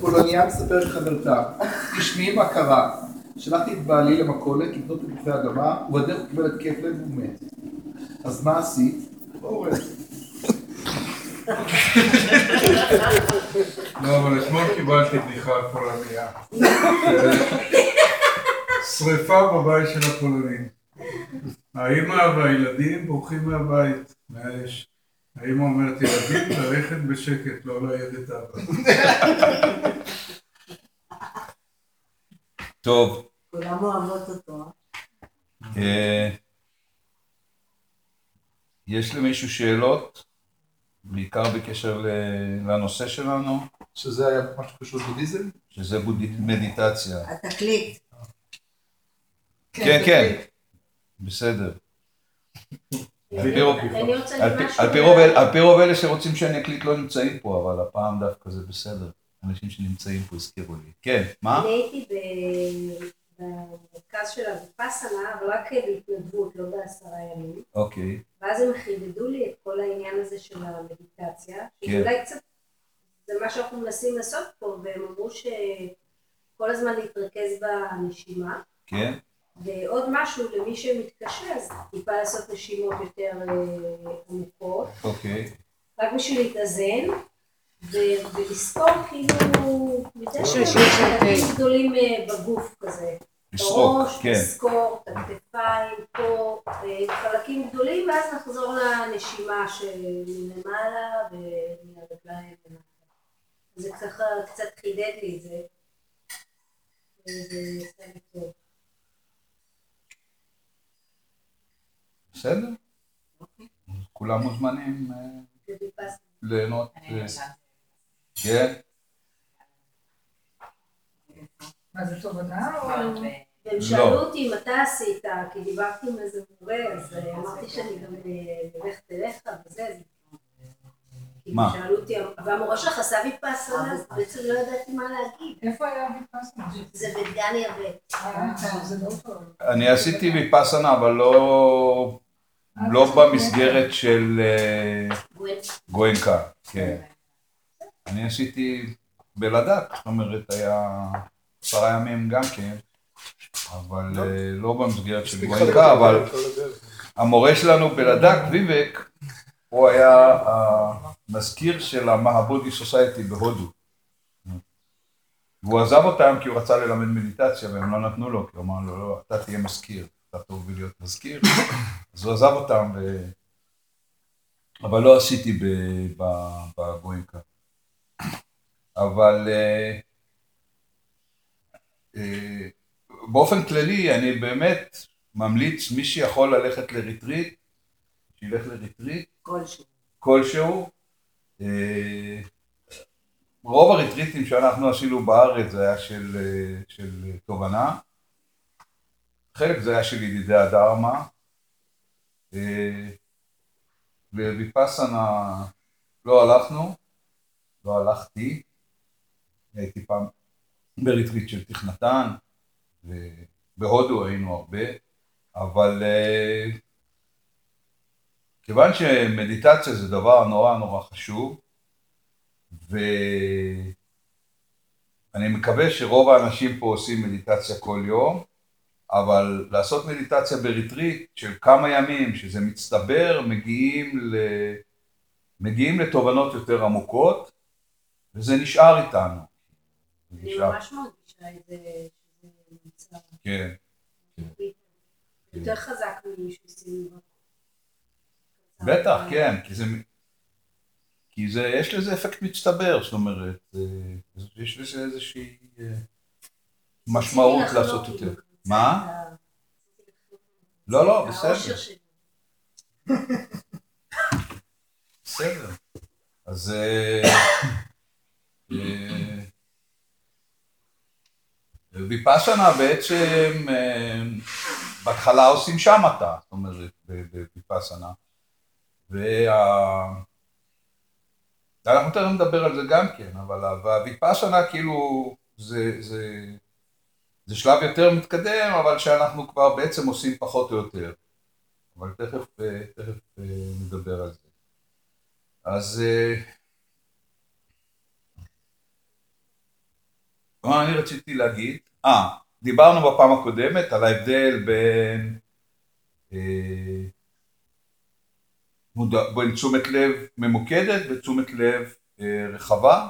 פולניה מספרת חברתה, תשמעי מה קרה. שלחתי את בעלי למכולת לקנות תפוחי אדמה, ובדרך הוא קיבל התקף לב והוא מת. אז מה עשית? אורן. לא, אבל אתמול קיבלתי בדיחה על פולניה. שריפה בבית של הפולנים. האימא והילדים בורחים מהבית, מהאש. האימא אומרת, ילדים, ללכת בשקט, לא להעיר את אבא. טוב. כולם אוהבות אותו. אה, יש למישהו שאלות? בעיקר בקשר לנושא שלנו? שזה היה משהו קשור לבודהיזם? שזה מדיטציה. התקליט. כן, כן, בסדר. על פי רוב אלה שרוצים שאני אקליט לא נמצאים פה, אבל הפעם דווקא זה בסדר. אנשים שנמצאים פה הזכירו לי. כן, מה? אני הייתי במרכז של הוויפאסנה, אבל רק בהתנדבות, לא בעשרה ימים. אוקיי. ואז הם חידדו לי את כל העניין הזה של המדיטציה. כן. שאולי קצת, זה מה שאנחנו מנסים לעשות פה, והם אמרו שכל הזמן להתרכז בנשימה. כן. ועוד משהו למי שמתקשה, אז טיפה לעשות נשימות יותר אה, עמוקות. אוקיי. רק בשביל להתאזן, ולספור כאילו, יותר יש רשימה של חלקים תה. גדולים אה, בגוף כזה. לסרוק, הראש, כן. לסקור, את הכתפיים, פה, אה, חלקים גדולים, ואז נחזור לנשימה שמלמעלה ומהרגליים למטה. זה ככה קצת חידד לי את זה. וזה לי טוב. בסדר. כולם מוזמנים אה. ליהנות. אה, כן. מה זה תובנה או... והם לא. שאלו אותי אם אתה עשית, כי דיברתי עם איזה מורה, אז אה, אמרתי שאני גם אה, הולכת אליך וזה. מה? שאלו אותי, והמורה שלך עשה ויפאסנה, אז בעצם לא ידעתי מה להגיד. איפה היה ויפאסנה? זה בדגן יבט. אה, לא. אני עשיתי ויפאסנה, אבל לא... לא במסגרת של אה, גואנקה, כן. אני עשיתי בלדק, זאת אומרת, היה עשרה ימים גם כן, אבל אה, לא במסגרת של גואנקה, אבל המורה שלנו בלדק, ויבק, הוא היה המזכיר של המהבודי סוסייטי בהודו. והוא עזב אותם כי הוא רצה ללמד מדיטציה והם לא נתנו לו, כי הוא אמר לו, לא, אתה תהיה מזכיר, אתה טוב בלהיות מזכיר. אז הוא עזב אותם, ו... אבל לא עשיתי ב- ב- בגואנקה. אבל אה, אה, באופן כללי אני באמת ממליץ מי שיכול ללכת לריטריט, שילך לריטריט כלשהו. כלשהו. אה, רוב הריטריטים שאנחנו עשינו בארץ זה היה של, של תובנה. חלק זה היה של ידידי הדרמה. אה, לוויפאסנה לא הלכנו, לא הלכתי. הייתי פעם בריטריט של תכנתן, ובהודו היינו הרבה, אבל אה, כיוון שמדיטציה זה דבר נורא נורא חשוב, ואני מקווה שרוב האנשים פה עושים מדיטציה כל יום, אבל לעשות מדיטציה בריטריט של כמה ימים, שזה מצטבר, מגיעים, ל... מגיעים לתובנות יותר עמוקות, וזה נשאר איתנו. אני נשאר. ממש מרגישה את זה, שזה נמצא כן. יותר חזק ממישהו סיום. בטח, כן, כי זה, כי זה, יש לזה אפקט מצטבר, זאת אומרת, אה, יש לזה איזושהי אה, משמעות רציתי לעשות יותר. מה? לא, לא, בסדר. בסדר. אז אה, אה, ויפאסנה בעצם, אה, בהתחלה עושים שמטה, זאת אומרת, בוויפאסנה. וה... אנחנו תכף נדבר על זה גם כן, אבל הוויפאסנה כאילו זה, זה שלב יותר מתקדם, אבל שאנחנו כבר בעצם עושים פחות או יותר. אבל תכף, אה, תכף אה, נדבר על זה. אז מה אני רציתי להגיד? אה, דיברנו בפעם הקודמת על ההבדל בין, בין תשומת לב ממוקדת ותשומת לב רחבה,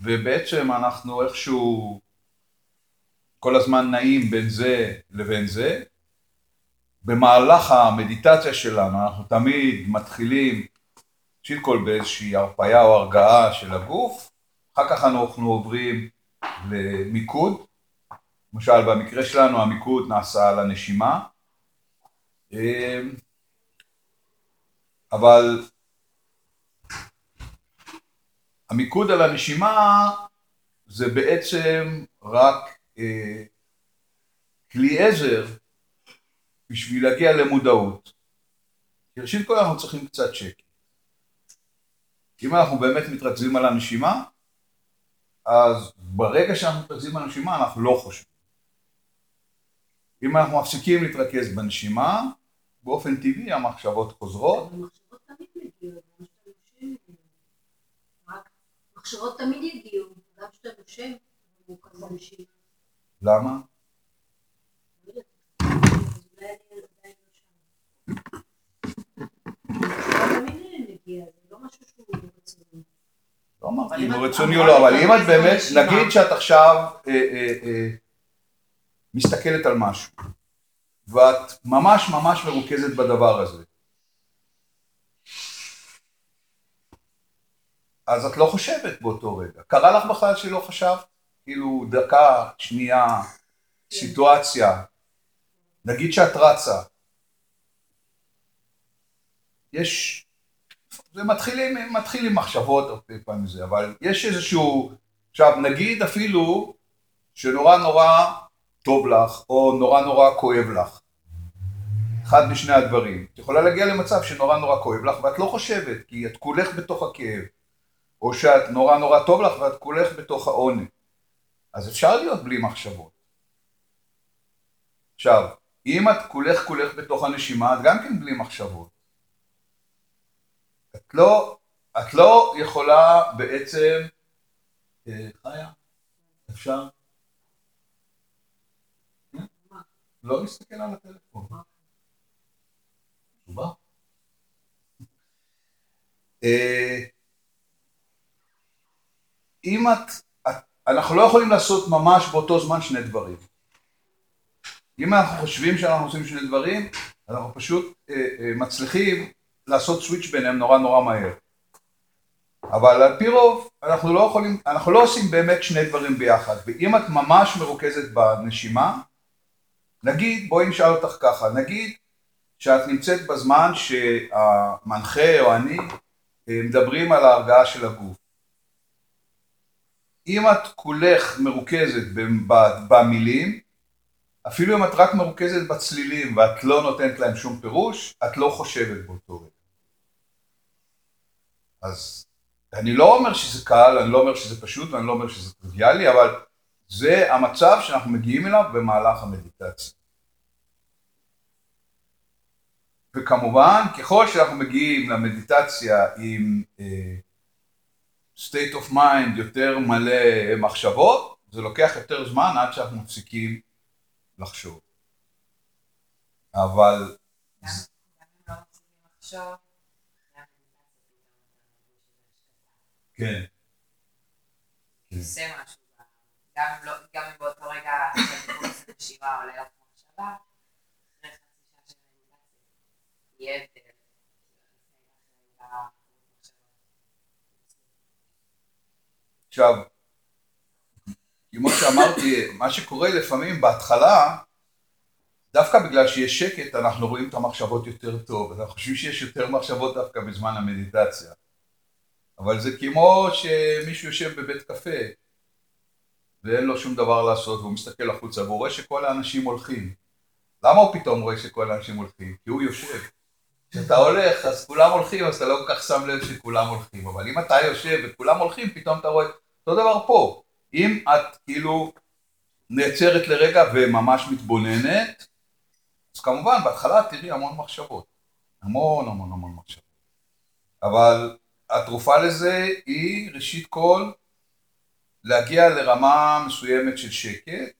ובעצם אנחנו איכשהו כל הזמן נעים בין זה לבין זה. במהלך המדיטציה שלנו אנחנו תמיד מתחילים ראשית כל באיזושהי הרפאיה או הרגעה של הגוף, אחר כך אנחנו עוברים למיקוד, למשל במקרה שלנו המיקוד נעשה על הנשימה, אבל המיקוד על הנשימה זה בעצם רק כלי עזר בשביל להגיע למודעות. ראשית כל אנחנו צריכים קצת שקט. אם אנחנו באמת מתרכזים על הנשימה, אז ברגע שאנחנו מתרכזים על הנשימה אנחנו לא חושבים. אם אנחנו מפסיקים להתרכז בנשימה, באופן טבעי המחשבות חוזרות. המחשבות תמיד יגיעו, גם כשאתה נושם, מורכז בנשימה. למה? לא אמרתי אם הוא רצוני או לא, אבל אם את באמת, נגיד שאת עכשיו אה, אה, אה, מסתכלת על משהו, ואת ממש ממש מרוכזת בדבר הזה, אז את לא חושבת באותו רגע. קרה לך בכלל שלא חשבת? כאילו דקה, שנייה, סיטואציה, נגיד שאת רצה, יש, זה מתחיל עם, מתחיל עם מחשבות הרבה פעמים זה, אבל יש איזשהו, עכשיו נגיד אפילו שנורא נורא טוב לך, או נורא נורא כואב לך, אחד משני הדברים, את יכולה להגיע למצב שנורא נורא כואב לך ואת לא חושבת, כי את כולך בתוך הכאב, או שאת נורא נורא טוב לך ואת כולך בתוך העונג, אז אפשר להיות בלי מחשבות. עכשיו, אם את כולך כולך בתוך הנשימה, את גם כן בלי מחשבות. את לא, את לא יכולה בעצם, אה, חיה, אפשר? אה? לא להסתכל על הטלפון. מסובך. אה, אם את, אנחנו לא יכולים לעשות ממש באותו זמן שני דברים. אם אנחנו חושבים שאנחנו עושים שני דברים, אנחנו פשוט אה, אה, מצליחים לעשות סוויץ' ביניהם נורא נורא מהר. אבל על פי רוב, אנחנו לא יכולים, אנחנו לא עושים באמת שני דברים ביחד. ואם את ממש מרוכזת בנשימה, נגיד, בואי נשאל אותך ככה, נגיד שאת נמצאת בזמן שהמנחה או אני אה, מדברים על ההרגעה של הגוף. אם את כולך מרוכזת במילים, אפילו אם את רק מרוכזת בצלילים ואת לא נותנת להם שום פירוש, את לא חושבת באותו רגע. אז אני לא אומר שזה קל, אני לא אומר שזה פשוט ואני לא אומר שזה טריוויאלי, אבל זה המצב שאנחנו מגיעים אליו במהלך המדיטציה. וכמובן, ככל שאנחנו מגיעים למדיטציה עם אה, state of mind יותר מלא מחשבות, זה לוקח יותר זמן עד שאנחנו מפסיקים לחשוב. אבל לא כן. שזה עושה משהו, ב- גם אם לא- גם אם באותו רגע הקורס הנשימה עולה לך מחשבה, אחרי חצי שעה של מדיטציה, יהיה הבדל. לפני ואחרי במחשבות. עכשיו, כמו שאמרתי, מה שקורה לפעמים בהתחלה, דווקא בגלל שיש שקט, אנחנו רואים את המחשבות יותר טוב, אנחנו חושבים שיש יותר מחשבות דווקא בזמן המדיטציה. אבל זה כמו שמישהו יושב בבית קפה, ואין לו שום דבר לעשות, והוא מסתכל החוצה, והוא רואה שכל האנשים הולכים. למה הוא פתאום רואה שכל האנשים הולכים? כי הוא יושב. כשאתה הולך, אז כולם הולכים, אז אתה לא כל כך שם לב שכולם הולכים. אבל אם אתה יושב וכולם הולכים, פתאום אתה רואה אותו דבר פה. אם את כאילו נעצרת לרגע וממש מתבוננת, אז כמובן בהתחלה תראי המון מחשבות. המון המון המון מחשבות. אבל התרופה לזה היא ראשית כל להגיע לרמה מסוימת של שקט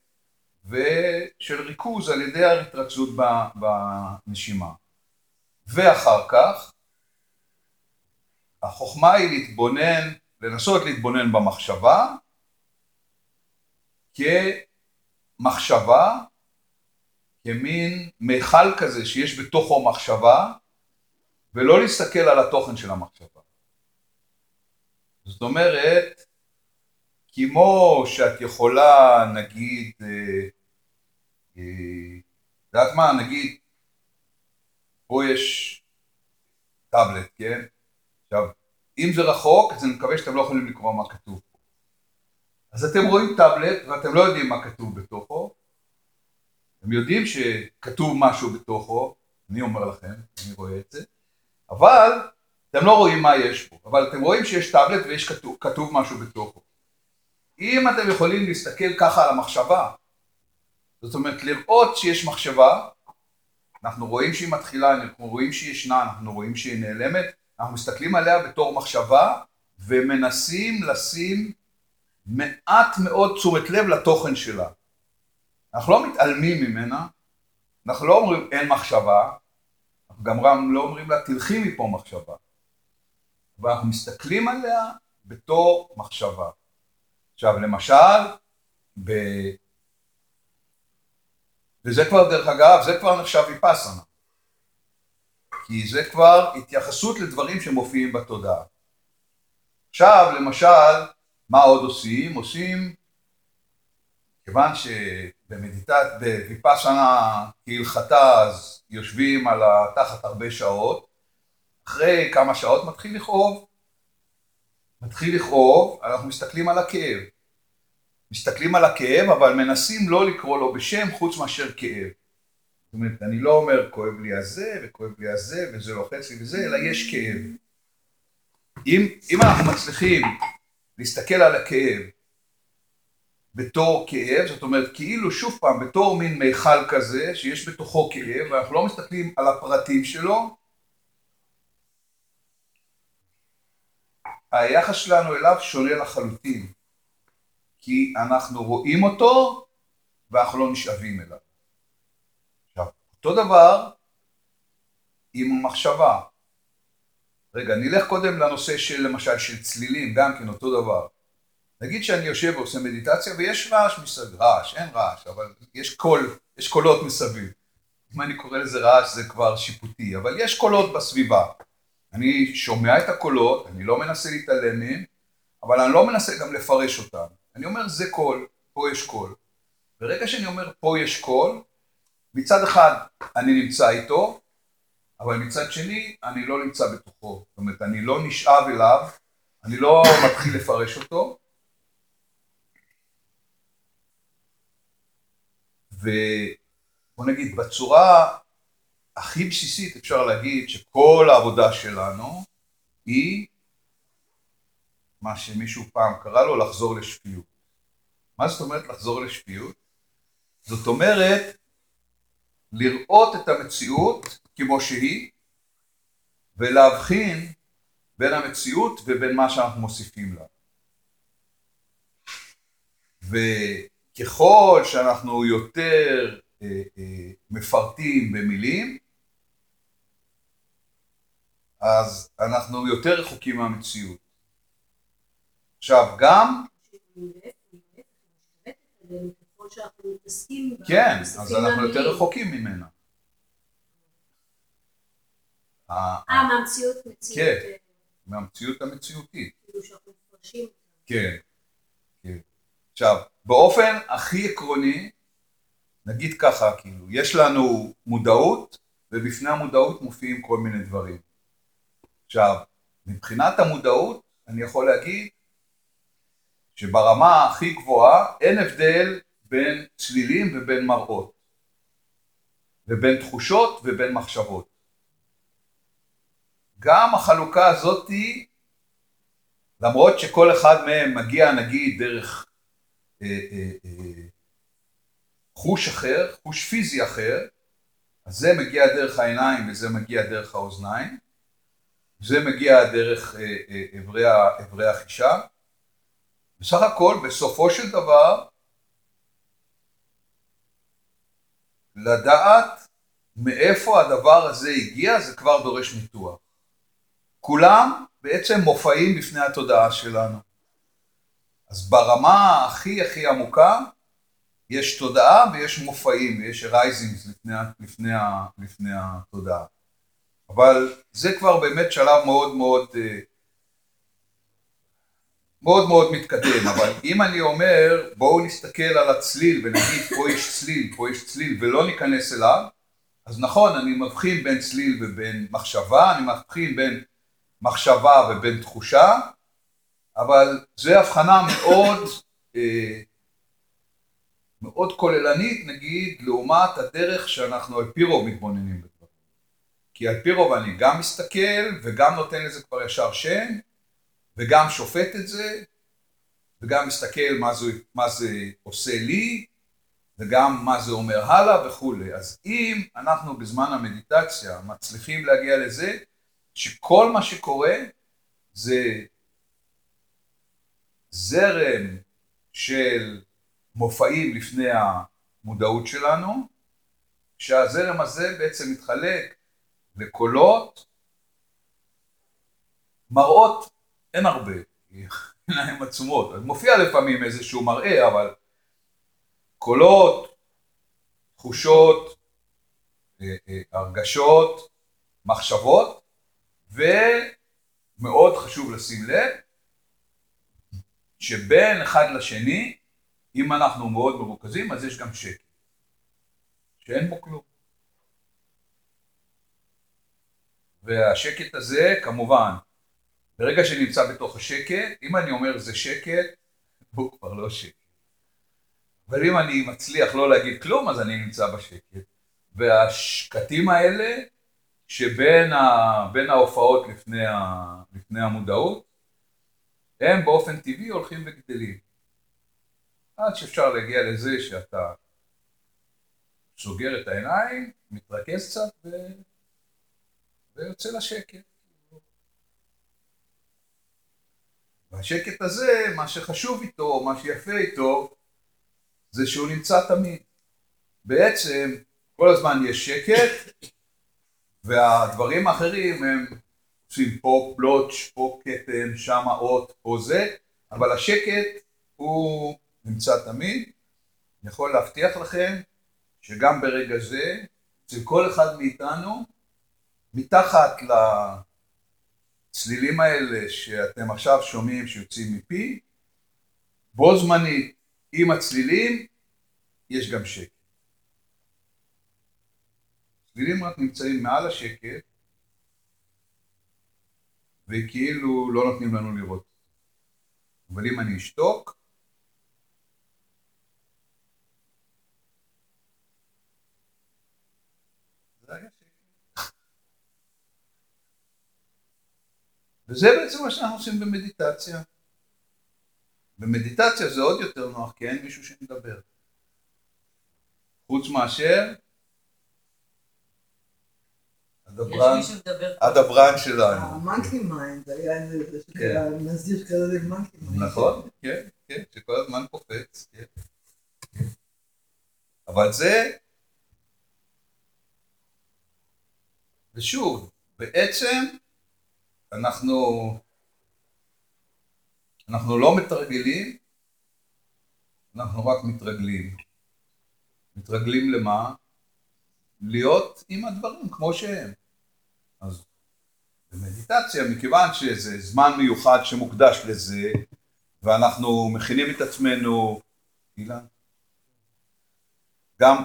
ושל ריכוז על ידי ההתרכזות בנשימה. ואחר כך, החוכמה היא להתבונן, לנסות להתבונן במחשבה כמחשבה, כמין מיכל כזה שיש בתוכו מחשבה, ולא להסתכל על התוכן של המחשבה. זאת אומרת, כמו שאת יכולה, נגיד, אה, אה, יודעת מה, נגיד, פה יש טאבלט, כן? עכשיו, אם זה רחוק, אז אני מקווה שאתם לא יכולים לקרוא מה כתוב פה. אז אתם רואים טאבלט ואתם לא יודעים מה כתוב בתוכו, אתם יודעים שכתוב משהו בתוכו, אני אומר לכם, אני רואה את זה, אבל אתם לא רואים מה יש פה, אבל אתם רואים שיש טאבלט ויש כתוב, כתוב משהו בתוכו. אם אתם יכולים להסתכל ככה על המחשבה, זאת אומרת לראות שיש מחשבה, אנחנו רואים שהיא מתחילה, אנחנו רואים שהיא ישנה, אנחנו רואים שהיא נעלמת, אנחנו מסתכלים עליה בתור מחשבה ומנסים לשים מעט מאוד תשומת לב לתוכן שלה. אנחנו לא מתעלמים ממנה, אנחנו לא אומרים אין מחשבה, אנחנו גם לא אומרים לה תלכי מפה מחשבה, אבל אנחנו מסתכלים עליה בתור מחשבה. עכשיו למשל, ב... וזה כבר דרך אגב, זה כבר נחשב ויפאסנה. כי זה כבר התייחסות לדברים שמופיעים בתודעה. עכשיו, למשל, מה עוד עושים? עושים, כיוון שבמדיטת, בוויפאסנה כהלכתה, אז יושבים על התחת הרבה שעות, אחרי כמה שעות מתחיל לכאוב. מתחיל לכאוב, אנחנו מסתכלים על הכאב. מסתכלים על הכאב, אבל מנסים לא לקרוא לו בשם חוץ מאשר כאב. זאת אומרת, אני לא אומר כואב לי הזה וכואב לי הזה וזה לוחץ לי וזה, אלא יש כאב. אם, אם אנחנו מצליחים להסתכל על הכאב בתור כאב, זאת אומרת כאילו שוב פעם בתור מין מיכל כזה שיש בתוכו כאב ואנחנו לא מסתכלים על הפרטים שלו, היחס שלנו אליו שונה לחלוטין. כי אנחנו רואים אותו ואנחנו לא נשאבים אליו. אותו דבר עם המחשבה. רגע, נלך קודם לנושא של למשל של צלילים, גם כן אותו דבר. נגיד שאני יושב ועושה מדיטציה ויש רעש מסביב, רעש, אין רעש, אבל יש קול, יש קולות מסביב. אם אני קורא לזה רעש זה כבר שיפוטי, אבל יש קולות בסביבה. אני שומע את הקולות, אני לא מנסה להתעלם מהם, אבל אני לא מנסה גם לפרש אותם. אני אומר זה קול, פה יש קול. ברגע שאני אומר פה יש קול, מצד אחד אני נמצא איתו, אבל מצד שני אני לא נמצא בתוכו. זאת אומרת, אני לא נשאב אליו, אני לא מתחיל לפרש אותו. ובוא נגיד, בצורה הכי בסיסית אפשר להגיד שכל העבודה שלנו היא מה שמישהו פעם קרא לו לחזור לשפיות. מה זאת אומרת לחזור לשפיות? זאת אומרת לראות את המציאות כמו שהיא ולהבחין בין המציאות ובין מה שאנחנו מוסיפים לה. וככל שאנחנו יותר אה, אה, מפרטים במילים, אז אנחנו יותר רחוקים מהמציאות. עכשיו גם... כן, אז אנחנו יותר רחוקים ממנה. אה, מהמציאות מציאות. כן, מהמציאות המציאותית. כאילו שאנחנו מפרשים. כן, כן. עכשיו, באופן הכי עקרוני, נגיד ככה, כאילו, יש לנו מודעות, ובפני המודעות מופיעים כל מיני דברים. עכשיו, מבחינת המודעות, אני יכול להגיד שברמה הכי גבוהה אין הבדל בין צלילים ובין מראות, ובין תחושות ובין מחשבות. גם החלוקה הזאתי, למרות שכל אחד מהם מגיע נגיד דרך אה, אה, אה, חוש אחר, חוש פיזי אחר, אז זה מגיע דרך העיניים וזה מגיע דרך האוזניים, זה מגיע דרך אברי החישה, בסך הכל, בסופו של דבר, לדעת מאיפה הדבר הזה הגיע, זה כבר דורש ניתוח. כולם בעצם מופעים בפני התודעה שלנו. אז ברמה הכי הכי עמוקה, יש תודעה ויש מופעים, ויש arisings לפני, לפני, לפני התודעה. אבל זה כבר באמת שלב מאוד מאוד אה, מאוד מאוד מתקדם, אבל אם אני אומר בואו נסתכל על הצליל ונגיד פה יש צליל, פה יש צליל ולא ניכנס אליו, אז נכון, אני מבחין בין צליל ובין מחשבה, אני מבחין בין מחשבה ובין תחושה, אבל זו הבחנה מאוד אה, מאוד כוללנית נגיד לעומת הדרך שאנחנו על פי רוב מתבוננים בדברים. כי על פי רוב אני גם מסתכל וגם נותן לזה כבר ישר שם וגם שופט את זה וגם מסתכל מה זה, מה זה עושה לי וגם מה זה אומר הלאה וכולי. אז אם אנחנו בזמן המדיטציה מצליחים להגיע לזה שכל מה שקורה זה זרם של מופעים לפני המודעות שלנו, שהזרם הזה בעצם מתחלק לקולות, מראות אין הרבה, להם עצומות, מופיע לפעמים איזשהו מראה, אבל קולות, תחושות, אה, אה, הרגשות, מחשבות, ומאוד חשוב לשים לב, שבין אחד לשני אם אנחנו מאוד מרוכזים, אז יש גם שקט, שאין בו כלום. והשקט הזה, כמובן, ברגע שנמצא בתוך השקט, אם אני אומר זה שקט, הוא כבר לא שקט. אבל אם אני מצליח לא להגיד כלום, אז אני נמצא בשקט. והשקטים האלה, שבין ה, ההופעות לפני, ה, לפני המודעות, הם באופן טבעי הולכים וגדלים. עד שאפשר להגיע לזה שאתה סוגר את העיניים, מתרכז קצת ו... ויוצא לשקט. והשקט הזה, מה שחשוב איתו, מה שיפה איתו, זה שהוא נמצא תמיד. בעצם כל הזמן יש שקט, והדברים האחרים הם עושים פה פלוטש, פה כתם, שם אות, פה זה, אבל השקט הוא נמצא תמיד. אני יכול להבטיח לכם שגם ברגע זה, אצל כל אחד מאיתנו, מתחת לצלילים האלה שאתם עכשיו שומעים שיוצאים מפי, בו זמנית עם הצלילים יש גם שקט. צלילים רק נמצאים מעל השקט וכאילו לא נותנים לנו לראות. אבל אם אני אשתוק, וזה בעצם מה שאנחנו עושים במדיטציה. במדיטציה זה עוד יותר נוח, כי אין מישהו שמדבר. חוץ מאשר הדברן, הדברן שלנו. ה monkey mind, היה איזה כן. נזיר כזה monkey mind. נכון, כן, כן, שכל הזמן קופץ, כן. אבל זה, ושוב, בעצם אנחנו, אנחנו לא מתרגלים, אנחנו רק מתרגלים. מתרגלים למה? להיות עם הדברים כמו שהם. אז במדיטציה, מכיוון שזה זמן מיוחד שמוקדש לזה, ואנחנו מכינים את עצמנו, אילן, גם,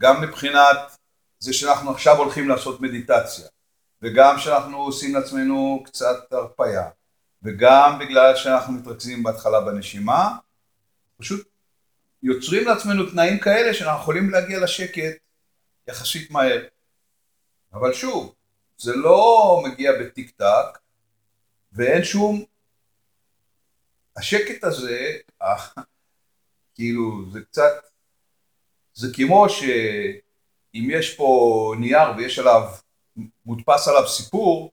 גם מבחינת זה שאנחנו עכשיו הולכים לעשות מדיטציה. וגם שאנחנו עושים לעצמנו קצת הרפייה, וגם בגלל שאנחנו מתרכזים בהתחלה בנשימה, פשוט יוצרים לעצמנו תנאים כאלה שאנחנו יכולים להגיע לשקט יחסית מהר. אבל שוב, זה לא מגיע בטיק טק, ואין שום... השקט הזה, כאילו, זה קצת... זה כמו שאם יש פה נייר ויש עליו מודפס עליו סיפור,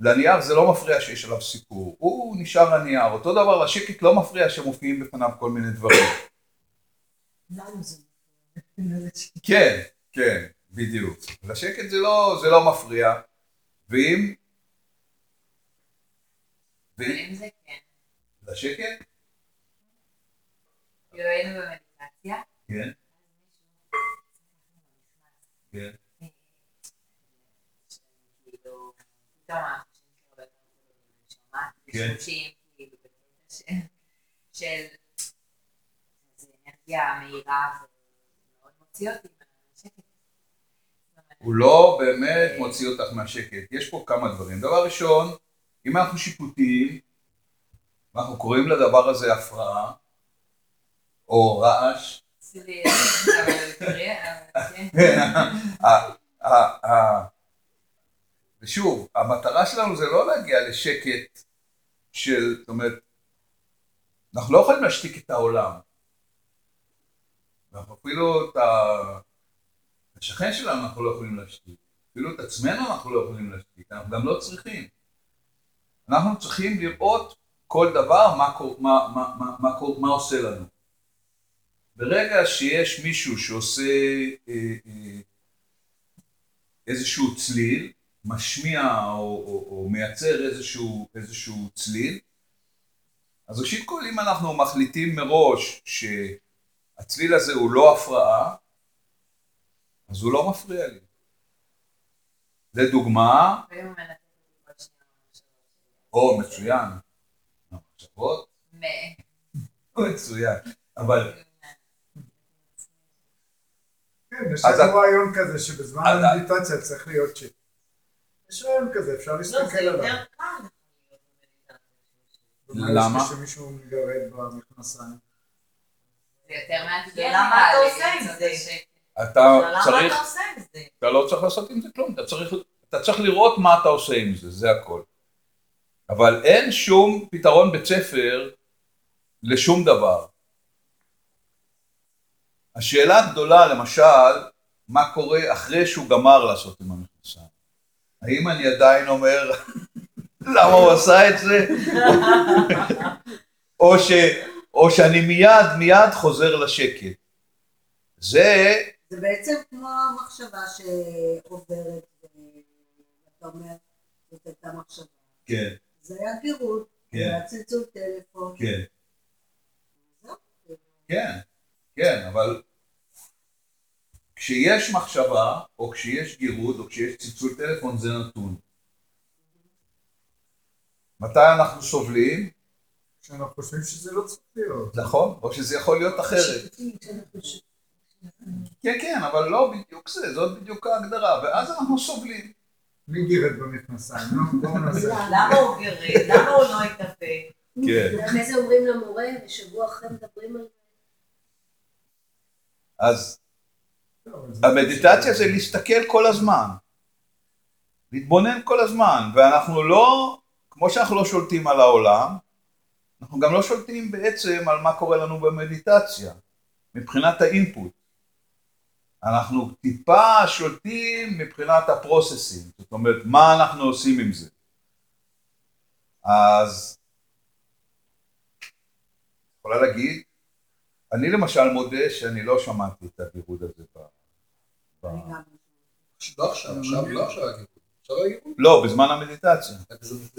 לנייר זה לא מפריע שיש עליו סיפור, הוא נשאר הנייר, אותו דבר לשקט לא מפריע שמופיעים בפניו כל מיני דברים. כן, כן, בדיוק. לשקט זה לא, זה לא מפריע, ואם... ואם... אם זה כן. לשקט? כאילו היינו במדיטציה. כן. כן. כאילו, פתאום אנחנו חושבים כאילו הרבה פעמים שומעת כן. משתמשים כאילו בקטע של- איזו אנרגיה מהירה ומאוד מוציא אותי מהשקט. הוא לא באמת מוציא אותך מהשקט. יש פה כמה דברים. דבר ראשון, אם אנחנו שיפוטיים, אנחנו קוראים לדבר הזה הפרעה, או רעש, אצלי, אבל זה קורה, אבל כן. ה- ה- ה- ושוב, המטרה שלנו זה לא להגיע לשקט של, זאת אומרת, אנחנו לא יכולים להשתיק את העולם. אנחנו אפילו את השכן שלנו אנחנו לא יכולים להשתיק. אפילו את עצמנו אנחנו לא יכולים להשתיק, אנחנו גם לא צריכים. אנחנו צריכים לראות כל דבר מה, מה, מה, מה, מה, מה עושה לנו. ברגע שיש מישהו שעושה אה, אה, איזשהו צליל, משמיע או, או, או מייצר איזשהו, איזשהו צליל, אז ראשית כל אם אנחנו מחליטים מראש שהצליל הזה הוא לא הפרעה, אז הוא לא מפריע לי. לדוגמה, או מצוין, המחשבות, מצוין, אבל כן, יש לנו רעיון כזה שבזמן המדיטציה צריך להיות שקט. יש רעיון כזה, אפשר לא, זה להסתכל עליו. יותר קל. למה? יש שמישהו מגרד במכנסיים. זה יותר מאתגר השאלה מה נראה אתה עושה עם זה? אתה למה צריך, אתה עושה עם זה? אתה לא צריך לעשות עם זה כלום, אתה צריך, אתה צריך לראות מה אתה עושה עם זה, זה הכל. אבל אין שום פתרון בית ספר לשום דבר. השאלה הגדולה, למשל, מה קורה אחרי שהוא גמר לעשות עם? האם אני עדיין אומר, למה הוא עשה את זה? או, ש, או שאני מיד מיד חוזר לשקט. זה, זה בעצם כמו המחשבה שעוברת, ואתה אומר, זאת הייתה מחשבה. כן, זה היה גירות, כן. זה היה צלצול טלפון. כן. כן, כן, אבל כשיש מחשבה, או כשיש גירוד, או כשיש צלצול טלפון, זה נתון. מתי אנחנו סובלים? שאנחנו חושבים שזה לא צריך להיות. נכון, או שזה יכול להיות אחרת. כן, כן, אבל לא בדיוק זה, זאת בדיוק ההגדרה, ואז אנחנו סובלים. מי גירד במכנסיים? למה הוא גירד? למה הוא לא התאפק? כן. ואחרי זה אומרים למורה, ושבוע אחרי מדברים על זה. אז המדיטציה זה להסתכל כל הזמן. להתבונן כל הזמן, ואנחנו לא, כמו שאנחנו לא שולטים על העולם, אנחנו גם לא שולטים בעצם על מה קורה לנו במדיטציה, מבחינת האינפוט. אנחנו טיפה שולטים מבחינת הפרוססים, זאת אומרת, מה אנחנו עושים עם זה. אז, יכולה להגיד, אני למשל מודה שאני לא שמעתי את הגירוד הזה ב... לא עכשיו, עכשיו לא עכשיו הגירות. לא, בזמן המדיטציה.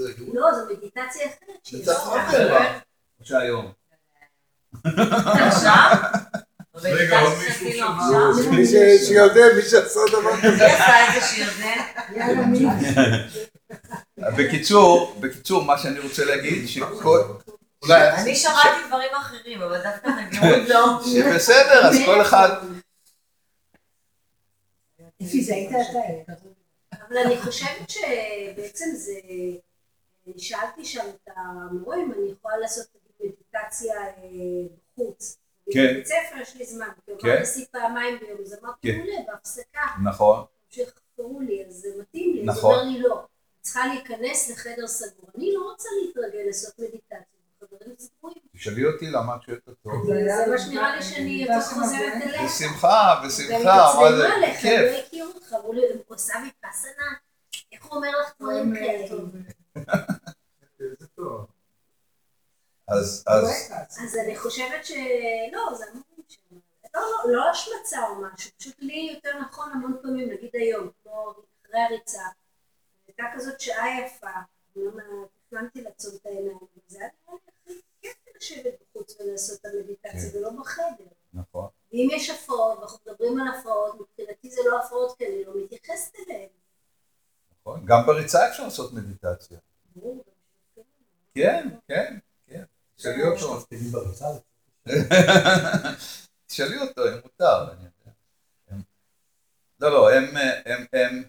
הגירות. לא, זו מדיטציה אחרת. שהיא זה לא- אחרת. שהיום. עכשיו? רגע, עוד מישהו? עכשיו? מי ש- שיודע, מי שעשה דבר כזה. מי עשה זה? מי? בקיצור, בקיצור, מה שאני רוצה להגיד, שכל... אולי... אני שמעתי דברים אחרים, אבל דווקא את הגירות לא. שבסדר, אז כל אחד... אפי, זה היית אתה. אבל אני חושבת שבעצם זה... שאלתי שם את המורה אם אני יכולה לעשות מדיטציה אה, בחוץ. כן. בבית ספר יש לי זמן, כן. כן. עשיתי פעמיים ביום, אז אמרתי, כן. מעולה, בהפסקה, נכון, שיחקרו לי, אז זה מתאים לי, אז נכון. הוא אומר לי, לא, צריכה להיכנס לחדר סגור. אני לא רוצה להתרגל לעשות מדיטציה. תשאלי אותי למה את שואלת אותו. זה מה שנראה לי שאני חוזרת אליך. בשמחה, בשמחה, מה זה, כיף. אני מכיר אותך, אמרו לי, הוא עושה מפסנה, איך הוא אומר לך דברים כאלה? אז, אז... אז אני חושבת שלא, זה אמורים לא, לא, לא השמצה או משהו, פשוט לי יותר נכון המון פעמים, נגיד היום, כמו אחרי הריצה, הייתה כזאת שעה יפה, תכננתי לא לעצום את העיניים, זה היה לשבת בחוץ ולעשות את המדיטציה, כן. ולא בחדר. נכון. ואם יש הפרעות, ואנחנו מדברים על הפרעות, מבחינתי זה לא הפרעות, כי אני לא מתייחסת אליהן. נכון. גם בריצה אפשר לעשות מדיטציה. כן, כן, כן. תשאלי אותו. תשאלי אותו אם מותר, אני יודע. הם- לא, לא, הם, הם, הם,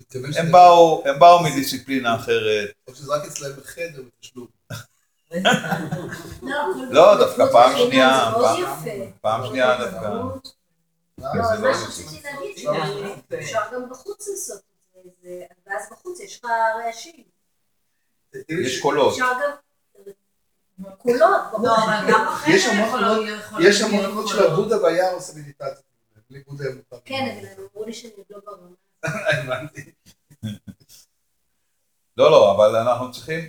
מתכוון הם שזה- באו, הם באו מדיסציפלינה אחרת. או שזה רק אצלהם בחדר בתשלום. לא, הכל לא, בחוץ דווקא פעם שנייה, פעם- שנייה דווקא. לא, זה אז לא מה יפה. שרציתי להגיד, לא, שאפשר גם בחוץ לעשות את זה, ואז בחוץ יש לך רעשים. יש קולות. אפשר. קולות. לא, יש המון קולות- של. הבודה ביער עושה מדיטציה. כן, אבל הם אמרו לי שאני עוד לא ברמה. הבנתי. לא, לא, אבל אנחנו צריכים,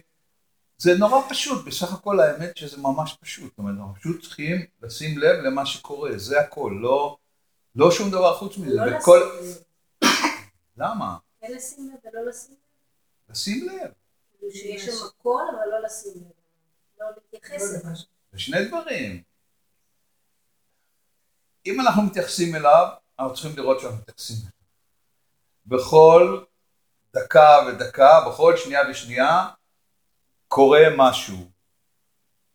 זה נורא פשוט, בסך הכל האמת שזה ממש פשוט, זאת אומרת, אנחנו פשוט צריכים לשים לב למה שקורה, זה הכל, לא, לא שום דבר חוץ מזה, לא וכל, לשים לב. למה? כן לשים לב ולא לשים לב. לשים לב, כאילו שיש שם הכל, אבל לא לשים לב. לא להתייחס אליו. זה שני דברים. אם אנחנו מתייחסים אליו, אנחנו צריכים לראות שאנחנו מתייחסים אליו. בכל דקה ודקה, בכל שנייה ושנייה, קורה משהו.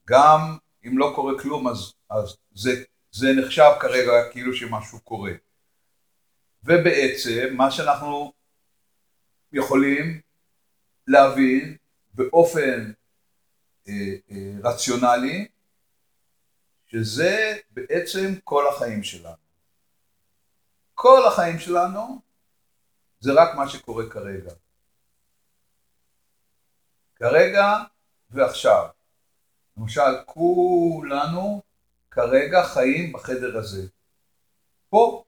גם אם לא קורה כלום, אז, אז זה, זה נחשב כרגע כאילו שמשהו קורה. ובעצם, מה שאנחנו יכולים להבין באופן אה, אה, רציונלי, שזה בעצם כל החיים שלנו. כל החיים שלנו זה רק מה שקורה כרגע. כרגע ועכשיו. למשל, כולנו כרגע חיים בחדר הזה. פה.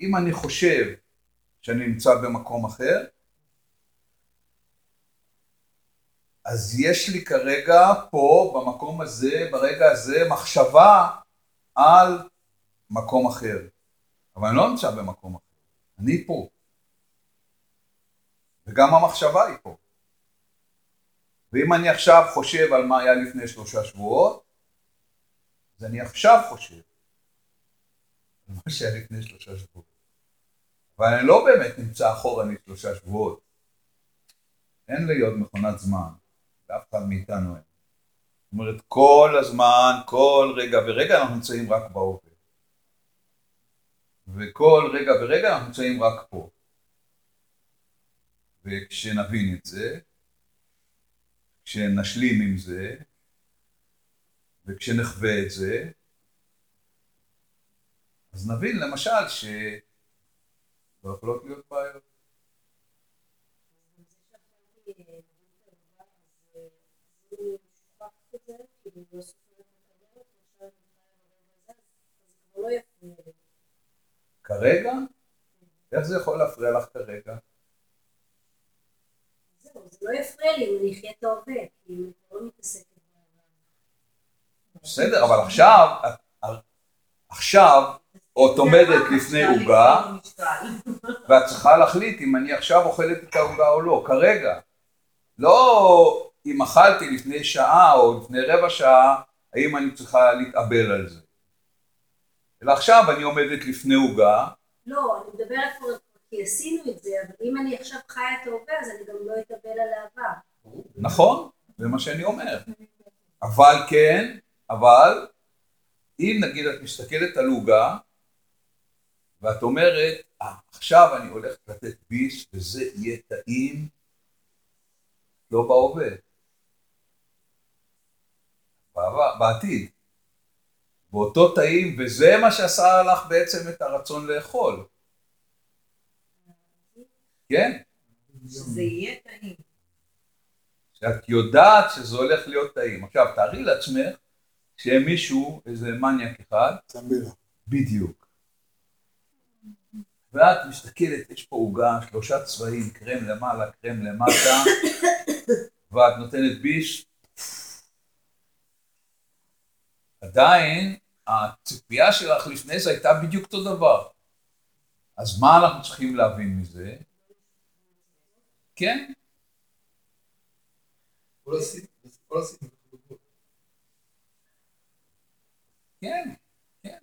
אם אני חושב שאני נמצא במקום אחר, אז יש לי כרגע פה, במקום הזה, ברגע הזה, מחשבה על מקום אחר. אבל אני לא נמצא במקום אחר, אני פה. וגם המחשבה היא פה. ואם אני עכשיו חושב על מה היה לפני שלושה שבועות, אז אני עכשיו חושב על מה שהיה לפני שלושה שבועות. אבל אני לא באמת נמצא אחורנית שלושה שבועות. אין להיות מכונת זמן. לאף אחד מאיתנו אין. זאת אומרת, כל הזמן, כל רגע ורגע אנחנו נמצאים רק בהווה. וכל רגע ורגע אנחנו נמצאים רק פה. וכשנבין את זה, כשנשלים עם זה, וכשנחווה את זה, אז נבין למשל שלא יכולות להיות בעיות. כרגע? איך זה יכול להפריע לך כרגע? זהו, זה לא יפריע לי אם אני אחיה את ההווה, כי אם אתה לא מתעסק בסדר, אבל עכשיו, עכשיו, את עומדת לפני עוגה, ואת צריכה להחליט אם אני עכשיו אוכלת את העוגה או לא, כרגע. לא אם אכלתי לפני שעה או לפני רבע שעה, האם אני צריכה להתאבל על זה. אלא עכשיו אני עומדת לפני עוגה, לא, אני מדברת כבר, כי עשינו את זה, אבל אם אני עכשיו חיה את ההווה, אז אני גם לא אתאבל על העבר. נכון? זה מה שאני אומר. אבל כן, אבל, אם נגיד את מסתכלת על עוגה, ואת אומרת, "אה, עכשיו אני הולכת לתת ביס וזה יהיה טעים, לא בהווה. בעתיד. באותו טעים, וזה מה שעשה לך בעצם את הרצון לאכול. כן. שזה יהיה טעים. שאת יודעת שזה הולך להיות טעים. עכשיו, תארי לעצמך שיהיה מישהו, איזה מניאק אחד. צמירה. בדיוק. ואת מסתכלת, יש פה עוגה, שלושה צבעים, קרם למעלה, קרם למטה, ואת נותנת ביש. עדיין, הציפייה שלך לפני זה הייתה בדיוק אותו דבר. אז מה אנחנו צריכים להבין מזה? כן, כל הסיפור, כל הסיפור. כן, כן.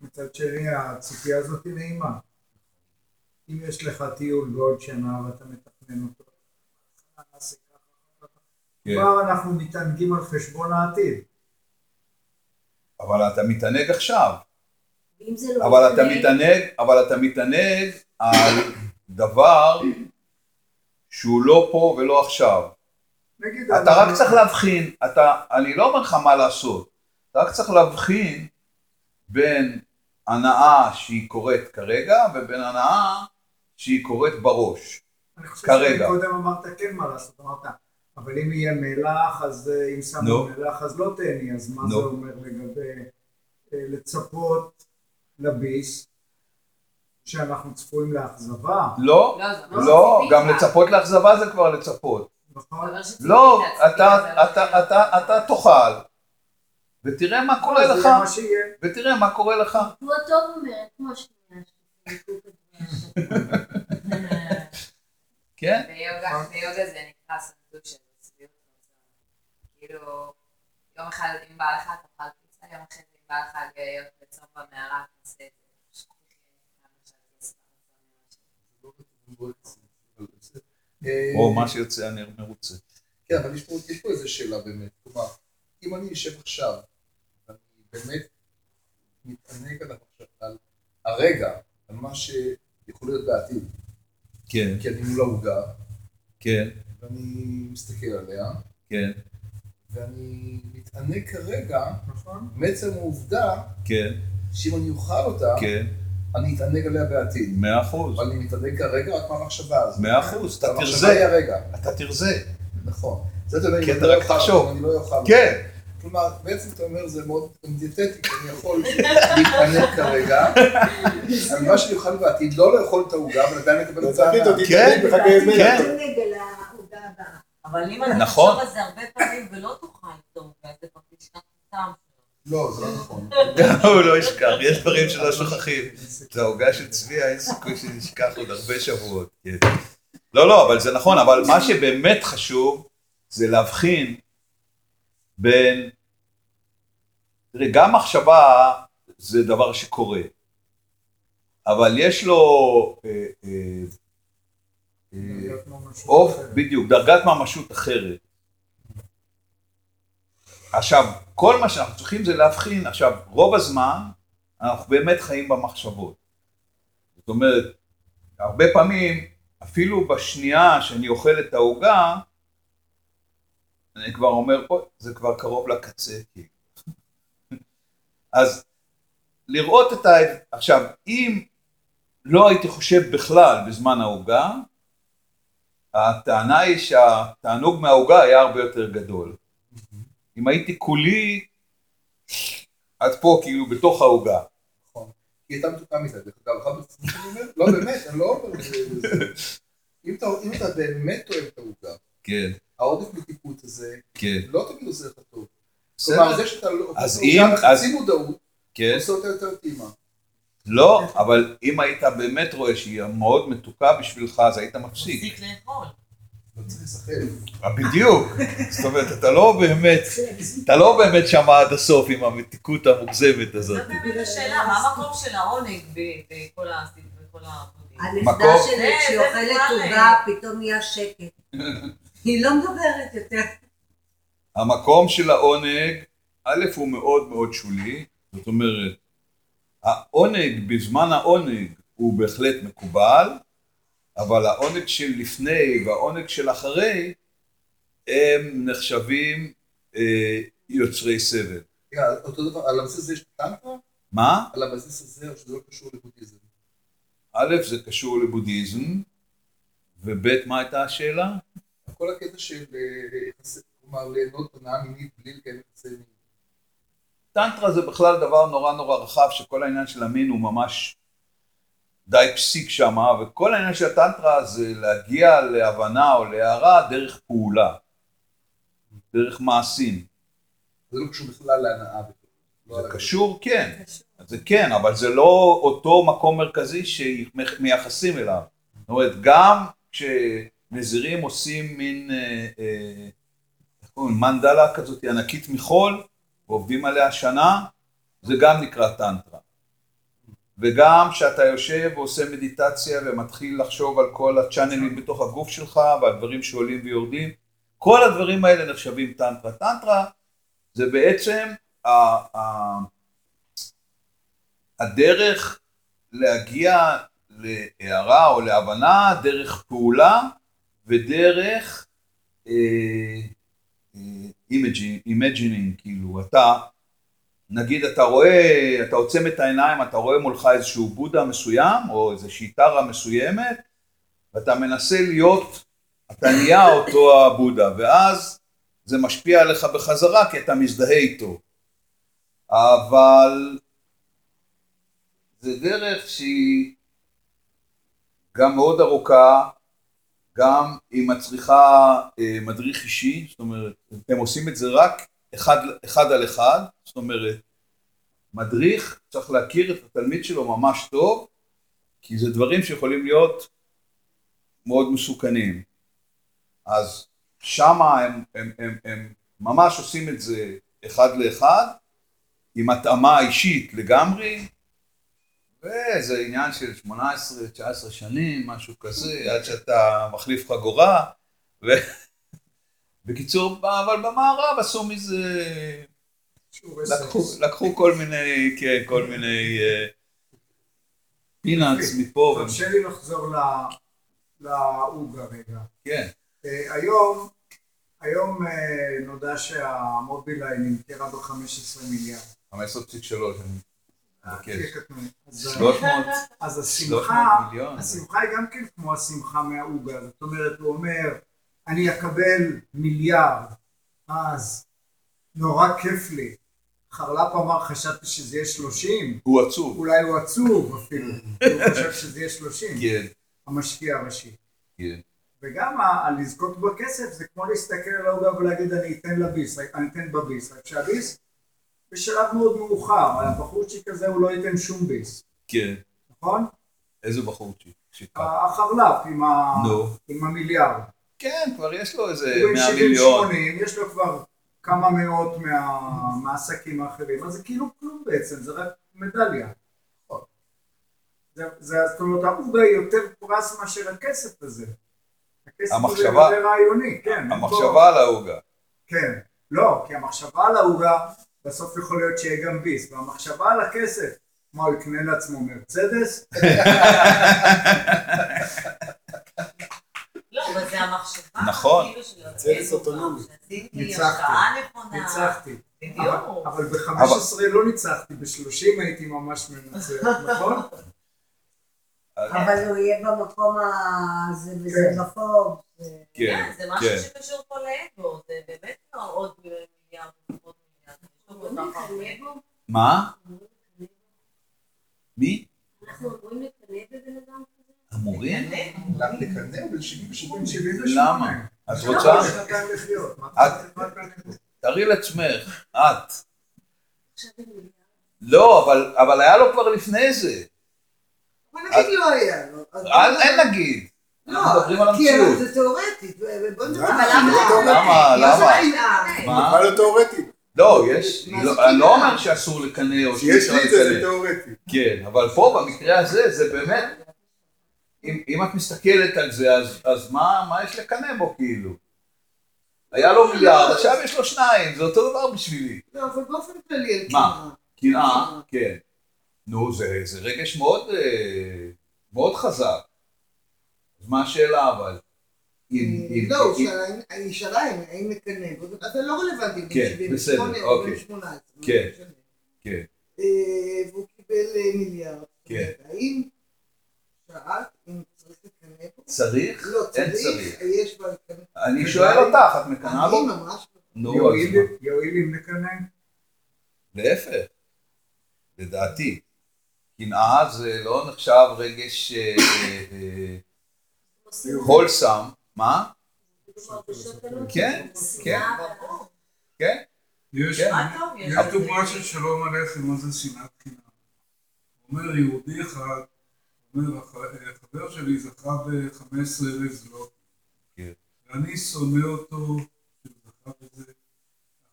מצד שני, הציפייה הזאת היא נעימה. אם יש לך טיול בעוד שנה ואתה מתכנן אותו. כן. כבר אנחנו מתענגים על חשבון העתיד. אבל אתה מתענג עכשיו. לא אבל אתה מתענג, אבל אתה מתענג על דבר שהוא לא פה ולא עכשיו. אתה רק אנחנו- צריך להבחין, אתה, אני לא אומר לך מה לעשות, אתה רק צריך להבחין בין הנאה שהיא קורית כרגע ובין הנאה שהיא קורית בראש. אני חושב כרגע. שקודם אמרת כן מה לעשות, אמרת, אבל אם יהיה מלח, אז אה, אם שמו נו. מלח אז לא תהני, אז מה נו. זה אומר לגבי אה, לצפות לביס, שאנחנו צפויים לאכזבה, לא, לא, לא, שציפית. גם לצפות לאכזבה זה כבר לצפות. נכון? לא, אתה, זה לא אתה, שאלה. אתה, אתה תאכל, ותראה מה קורה לך. ותראה מה קורה לך. הוא הטוב אומרת, כמו השנייה שלך. כן? ביוגה ביוגה זה נקרא סנטוש של שביעות רצון. כאילו, יום אחד אם בא לך תאכל פיצה, יום אחרי זה אם בא לך להיות בצום במערה, תעשה את זה. פשוט תחיה כמה שאתה שבע רצון. או מה שיוצא אני מרוצה. כן, אבל יש פה, יש פה איזו שאלה באמת. כלומר, אם אני יושב עכשיו, ואני באמת מתענג על, המחשב, על הרגע, על מה שיכול להיות בעתיד, כן, כי אני מול העוגה, כן, ואני מסתכל עליה, כן, ואני מתענג כרגע, נכון? מעצם העובדה כן, שאם אני אוכל אותה, כן, אני אתענג עליה בעתיד. מאה אחוז, אבל אני מתענג כרגע רק מהמחשבה הזאת. מאה אחוז, אתה המחשבה היא תרזה, הרגע, אתה תרזה. נכון. זה אתה אומר, כי אם אתה אני לא רק אוכל. אם אני לא אוכל. כן, כלומר, בעצם אתה אומר, זה מאוד דיאטטי, כי אני יכול להתענג כרגע, על מה שאני אוכל בעתיד, לא לאכול את העוגה, אבל עדיין לקבל את תגיד ההנאה. אותי, כן. כן. תענג על העוגה הבאה. אבל אם אתה נכון. תחשוב על זה הרבה פעמים ולא תאכל את העוגה, זה כבר תשכח את שלו. לא, זה לא נכון. הוא לא ישכח, יש דברים שלא שוכחים. זה העוגה של צביה, אין סיכוי שנשכח עוד הרבה שבועות. לא, לא, אבל זה נכון, אבל מה שבאמת חשוב זה להבחין בין... תראה, גם מחשבה זה דבר שקורה, אבל יש לו אה, אה, אה, בדיוק, דרגת ממשות אחרת. עכשיו, כל מה שאנחנו צריכים זה להבחין, עכשיו, רוב הזמן אנחנו באמת חיים במחשבות. זאת אומרת, הרבה פעמים, אפילו בשנייה שאני אוכל את העוגה, אני כבר אומר, אוי, זה כבר קרוב לקצה, כאילו. אז לראות את ה... עכשיו, אם לא הייתי חושב בכלל בזמן העוגה, הטענה היא שהתענוג מהעוגה היה הרבה יותר גדול. אם הייתי כולי עד פה, כאילו, בתוך העוגה. נכון. היא הייתה מתוקה מזה, דרך אגב, אחד הדברים שאני אומר, לא באמת, אני לא אומר. אם אתה- אם אתה באמת אוהב את העוגה, כן, העודף מתיקות הזה, כן. לא תמיד עושה לך טוב. כלומר, זה שאתה לא אז אם- אז- בחצי מודעות, כן. עושה אותה יותר טעימה. לא, אבל אם היית באמת רואה שהיא מאוד מתוקה בשבילך, אז היית מפסיק. תפסיק לאכול. לא צריך בדיוק. זאת אומרת, אתה לא באמת, אתה לא באמת שם עד הסוף עם המתיקות המוגזמת הזאת. זאת באמת השאלה, מה המקום של העונג ב- בכל? הנכדה שלי, כשהיא אוכלת עוגה, פתאום נהיה שקט. היא לא מדברת יותר. המקום של העונג, א', הוא מאוד מאוד שולי, זאת אומרת, העונג בזמן העונג הוא בהחלט מקובל, אבל העונג של לפני והעונג של אחרי, הם נחשבים אה, יוצרי סבל. אותו דבר, על הבסיס הזה יש טנטרה? מה? על הבסיס הזה, או שזה לא קשור לבודהיזם? א', זה קשור לבודהיזם, וב', מה הייתה השאלה? כל הקטע של, אה, כלומר, ליהנות הנאה מינית בלי לקיים יחסי מין. טנטרה זה בכלל דבר נורא נורא רחב, שכל העניין של המין הוא ממש די פסיק שם, וכל העניין של הטנטרה זה להגיע להבנה או להערה דרך פעולה, דרך מעשים. זה לא קשור בכלל להנאה. זה קשור, כן. זה כן, אבל זה לא אותו מקום מרכזי שמייחסים אליו. זאת אומרת, גם כשנזירים עושים מין, אה, אה, מנדלה כזאת ענקית מחול, ועובדים עליה שנה, זה גם נקרא טנטרה. וגם כשאתה יושב ועושה מדיטציה ומתחיל לחשוב על כל הצ'אנלים בתוך הגוף שלך ועל דברים שעולים ויורדים, כל הדברים האלה נחשבים טנטרה. טנטרה זה בעצם הדרך להגיע להערה או להבנה דרך פעולה ודרך imagining, כאילו אתה, נגיד אתה רואה, אתה עוצם את העיניים, אתה רואה מולך איזשהו בודה מסוים או איזושהי טרה מסוימת ואתה מנסה להיות, אתה נהיה אותו הבודה ואז זה משפיע עליך בחזרה כי אתה מזדהה איתו. אבל זה דרך שהיא גם מאוד ארוכה, גם היא מצריכה אה, מדריך אישי, זאת אומרת, הם עושים את זה רק אחד, אחד על אחד, זאת אומרת, מדריך צריך להכיר את התלמיד שלו ממש טוב, כי זה דברים שיכולים להיות מאוד מסוכנים. אז שמה הם, הם, הם, הם ממש עושים את זה אחד לאחד, עם התאמה אישית לגמרי, וזה עניין של 18-19 שנים, משהו כזה, עד שאתה מחליף חגורה. ו... בקיצור, אבל במערב עשו מזה... לקחו, כל מיני, כן, כל מיני פינאץ מפה. תרשה לי לחזור לעוגה רגע. כן, אה, היום, היום אה, נודע שהמובילאיי נמכרה ב-15 מיליארד. 15.3, אני מבקש. אז, 300, אז 300 השמחה. השמחה היא גם כן כמו השמחה מהעוגה, זאת אומרת הוא אומר אני אקבל מיליארד אז נורא כיף לי חרל"פ אמר חשבתי שזה יהיה 30 הוא עצוב. אולי הוא עצוב אפילו הוא חושב שזה יהיה 30 כן, המשקיע הראשי כן. וגם הלזכות בכסף זה כמו להסתכל על העוגה ולהגיד אני אתן לביס, אני אתן בביס, רק שהביס בשלב מאוד מאוחר, הבחורצ'יק הזה הוא לא ייתן שום ביס, כן. נכון? איזה בחורצ'יק. החרל"פ עם, ה... עם המיליארד. כן, כבר יש לו איזה הוא בן 100 מיליון. 70-80, יש לו כבר כמה מאות מה... מהעסקים האחרים, אז זה כאילו כלום בעצם, זה רק מדליה. זה, זה, זאת אומרת, העוגה היא יותר פרס מאשר הכסף הזה. הכסף הזה המחשבה- יותר רעיוני, כן. אין פה- המחשבה על העוגה. כן. לא, כי המחשבה על העוגה, בסוף יכול להיות שיהיה גם ביס, והמחשבה על הכסף, מה, הוא יקנה לעצמו מרצדס? אבל זה המחשבה. נכון. כאילו איזו אוטונומי. ניצחתי. ניצחתי. אבל ב-15 לא ניצחתי, ב-30 הייתי ממש מנצח, נכון? אבל הוא יהיה במקום הזה וזה כן. בפורט. כן, כן, זה משהו כן. שקשור פה לאגו, זה באמת לא עוד מיליארד ופחות מיליארד. מה? מי? אנחנו אמורים לקנא בבן אדם כזה? אמורים? למה לקנא? בן 78. 78. למה? את? רוצה? מה את-? תראי לעצמך, את. לא, אבל, אבל היה לו כבר לפני זה. בוא נגיד לא היה לו. נגיד- אין נגיד. אנחנו לא, מדברים על כי המציאות. זה תיאורטית. בוא נדבר למה? על זה לא למה? למה? למה? מה? בכלל לא תיאורטי. לא, יש, מה לא- אני לא? אומר שאסור לקנא או שיש שאי לי את זה, זה. תיאורטי. כן, אבל פה במקרה הזה זה באמת, אם, אם את מסתכלת על זה, אז, אז מה, מה יש לקנא בו כאילו? היה לו מיליארד, עכשיו יש לו שניים, זה אותו דבר בשבילי. לא, אבל באופן כללי על מה? קנאה. קנאה, כן. נו, זה, זה רגש מאוד, אה, מאוד חזק. אז מה השאלה אבל? אם- אם- לא, היא שאלה אם- האם לקנא בו, זה לא רלוונטי, כן, 78 בסדר, אוקיי. 18. כן. לא. כן, אה, והוא קיבל אה, מיליארד. כן. האם שאלת אם צריך לקנא בו? צריך? לא, אין צריך. יש בה לקנא. אני שואל אותך, את מקנאה בו? אני ממש לא. יועיל מה? אם נקנא? להפך, לדעתי. קנאה זה לא נחשב רגש הולסם, מה? מדובר בשתלות, כן, שנאה כן. כן? יש כן. מה יש דוגמה של שלום עליכם, מה זה שנאת. הוא אומר יהודי אחד, אומר "הח- החבר שלי זכה ב-15 אלף זלוט. כן. ואני שונא אותו שהוא זכה בזה.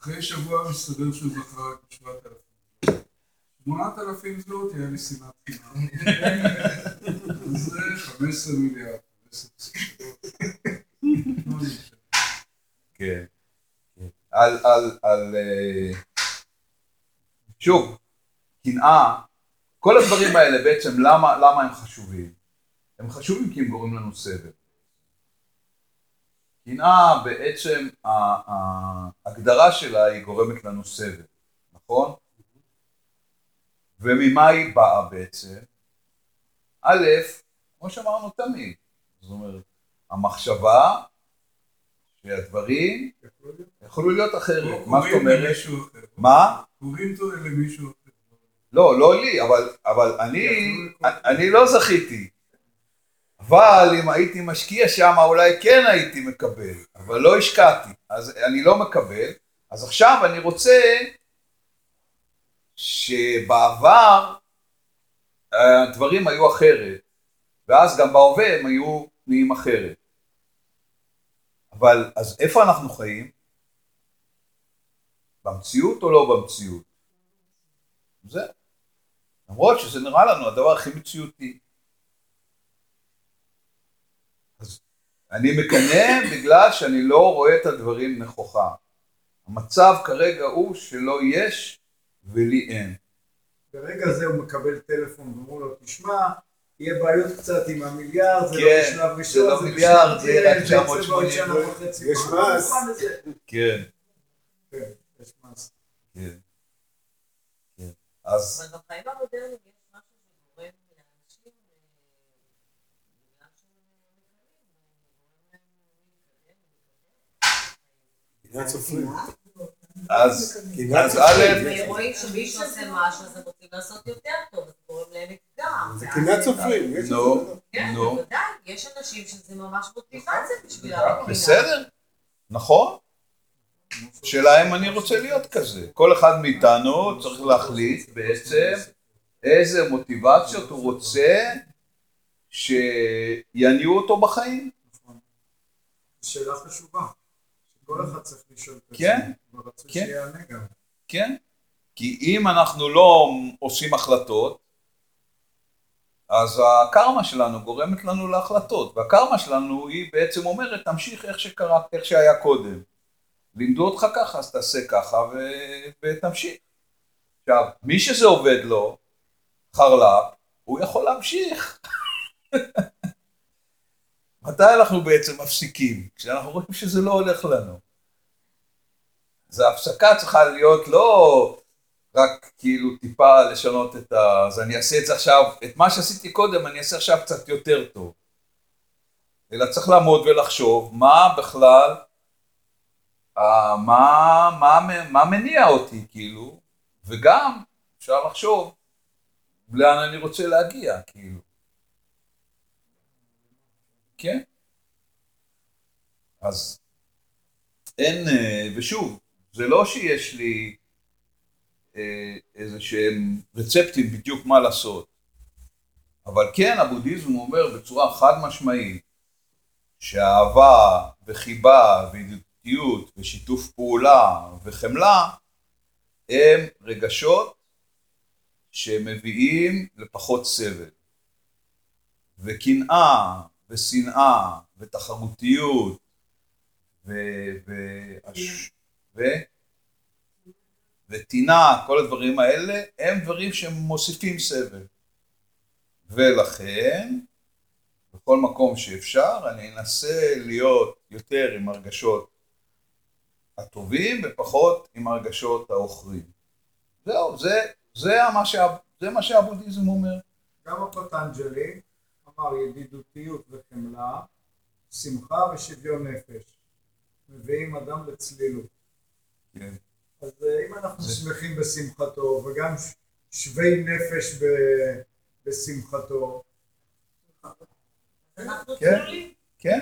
אחרי שבוע מסתבר שהוא זכה רק ב-7,000. 8,000 זלוט יהיה לי שנאת חינם. אז זה 15 מיליארד. 15 משנה. כן. על, על, על, אה, שוב, קנאה, כל הדברים האלה בעצם, למה, למה הם חשובים? הם חשובים כי הם גורמים לנו סבל. קנאה בעצם, ההגדרה שלה היא גורמת לנו סבל, נכון? וממה היא באה בעצם? א', כמו שאמרנו תמיד, זאת אומרת, המחשבה שהדברים יכולו להיות אחרת. מה זאת אומרת? מה? קוראים אותו למישהו אחר. לא, לא לי, אבל, אבל אני, אני לא זכיתי. אבל אם הייתי משקיע שם אולי כן הייתי מקבל, אבל לא השקעתי, אז אני לא מקבל. אז עכשיו אני רוצה שבעבר אה, הדברים היו אחרת, ואז גם בהווה הם היו נהיים אחרת. אבל אז איפה אנחנו חיים? במציאות או לא במציאות? זה. למרות שזה נראה לנו הדבר הכי מציאותי. אז אני מקנא בגלל שאני לא רואה את הדברים נכוחה. המצב כרגע הוא שלא יש ולי אין. ברגע זה הוא מקבל טלפון ואומרו לו, תשמע, יהיה בעיות קצת עם המיליארד, זה לא כן, בשלב זה ראשון, לא בשלב מיליארד, זה ג', רק זה יצא 980. בעוד שנה וחצי. יש מס. כן, כן, יש מס. כן. אז אבל בחיים המודרניים יש משהו שגורם לאנשים, אה, בגלל שהם סופרים. אז. א', ורואים שמישהו עושה משהו, אז הם רוצים לעשות יותר טוב, אז גורם להם אתגר. זה קנאת סופרים. נו. כן. בוודאי, יש אנשים שזה ממש מוטיבציה בשבילם. בסדר, נכון. שאלה אם אני רוצה להיות כזה. כל אחד מאיתנו צריך להחליט בעצם איזה מוטיבציות הוא רוצה שיניעו אותו בחיים. שאלה חשובה. שכל אחד צריך לשאול את כן, עצמו, ורצוי כן. שיענה גם. כן? כי אם אנחנו לא עושים החלטות, אז הקרמה שלנו גורמת לנו להחלטות, והקרמה שלנו היא בעצם אומרת, תמשיך איך שקרה, איך שהיה קודם. לימדו אותך ככה, אז תעשה ככה ו... ותמשיך. עכשיו, מי שזה עובד לו, חרל"פ, הוא יכול להמשיך. מתי אנחנו בעצם מפסיקים? כשאנחנו רואים שזה לא הולך לנו. אז ההפסקה צריכה להיות לא רק כאילו טיפה לשנות את ה... אז אני אעשה את זה עכשיו, את מה שעשיתי קודם אני אעשה עכשיו קצת יותר טוב. אלא צריך לעמוד ולחשוב מה בכלל, מה, מה, מה מניע אותי כאילו, וגם אפשר לחשוב לאן אני רוצה להגיע כאילו. כן? אז אין, אה, ושוב, זה לא שיש לי אה, איזה שהם רצפטים בדיוק מה לעשות, אבל כן הבודהיזם אומר בצורה חד משמעית שאהבה וחיבה וידידותיות ושיתוף פעולה וחמלה הם רגשות שמביאים לפחות סבל. וקנאה ושנאה ותחרותיות ו... ו... ו... וטינה, כל הדברים האלה, הם דברים שמוסיפים סבל. ולכן, בכל מקום שאפשר, אני אנסה להיות יותר עם הרגשות הטובים ופחות עם הרגשות העוכרים. זהו, זה, זה, מה, שה, זה מה שהבודהיזם אומר. גם הפטנג'לי אמר ידידותיות וחמלה, שמחה ושוויון נפש. מביאים אדם לצלילות. כן. אז אה, אם אנחנו זה- שמחים בשמחתו וגם שווי נפש ב- בשמחתו, אנחנו כן. צלולים. כן,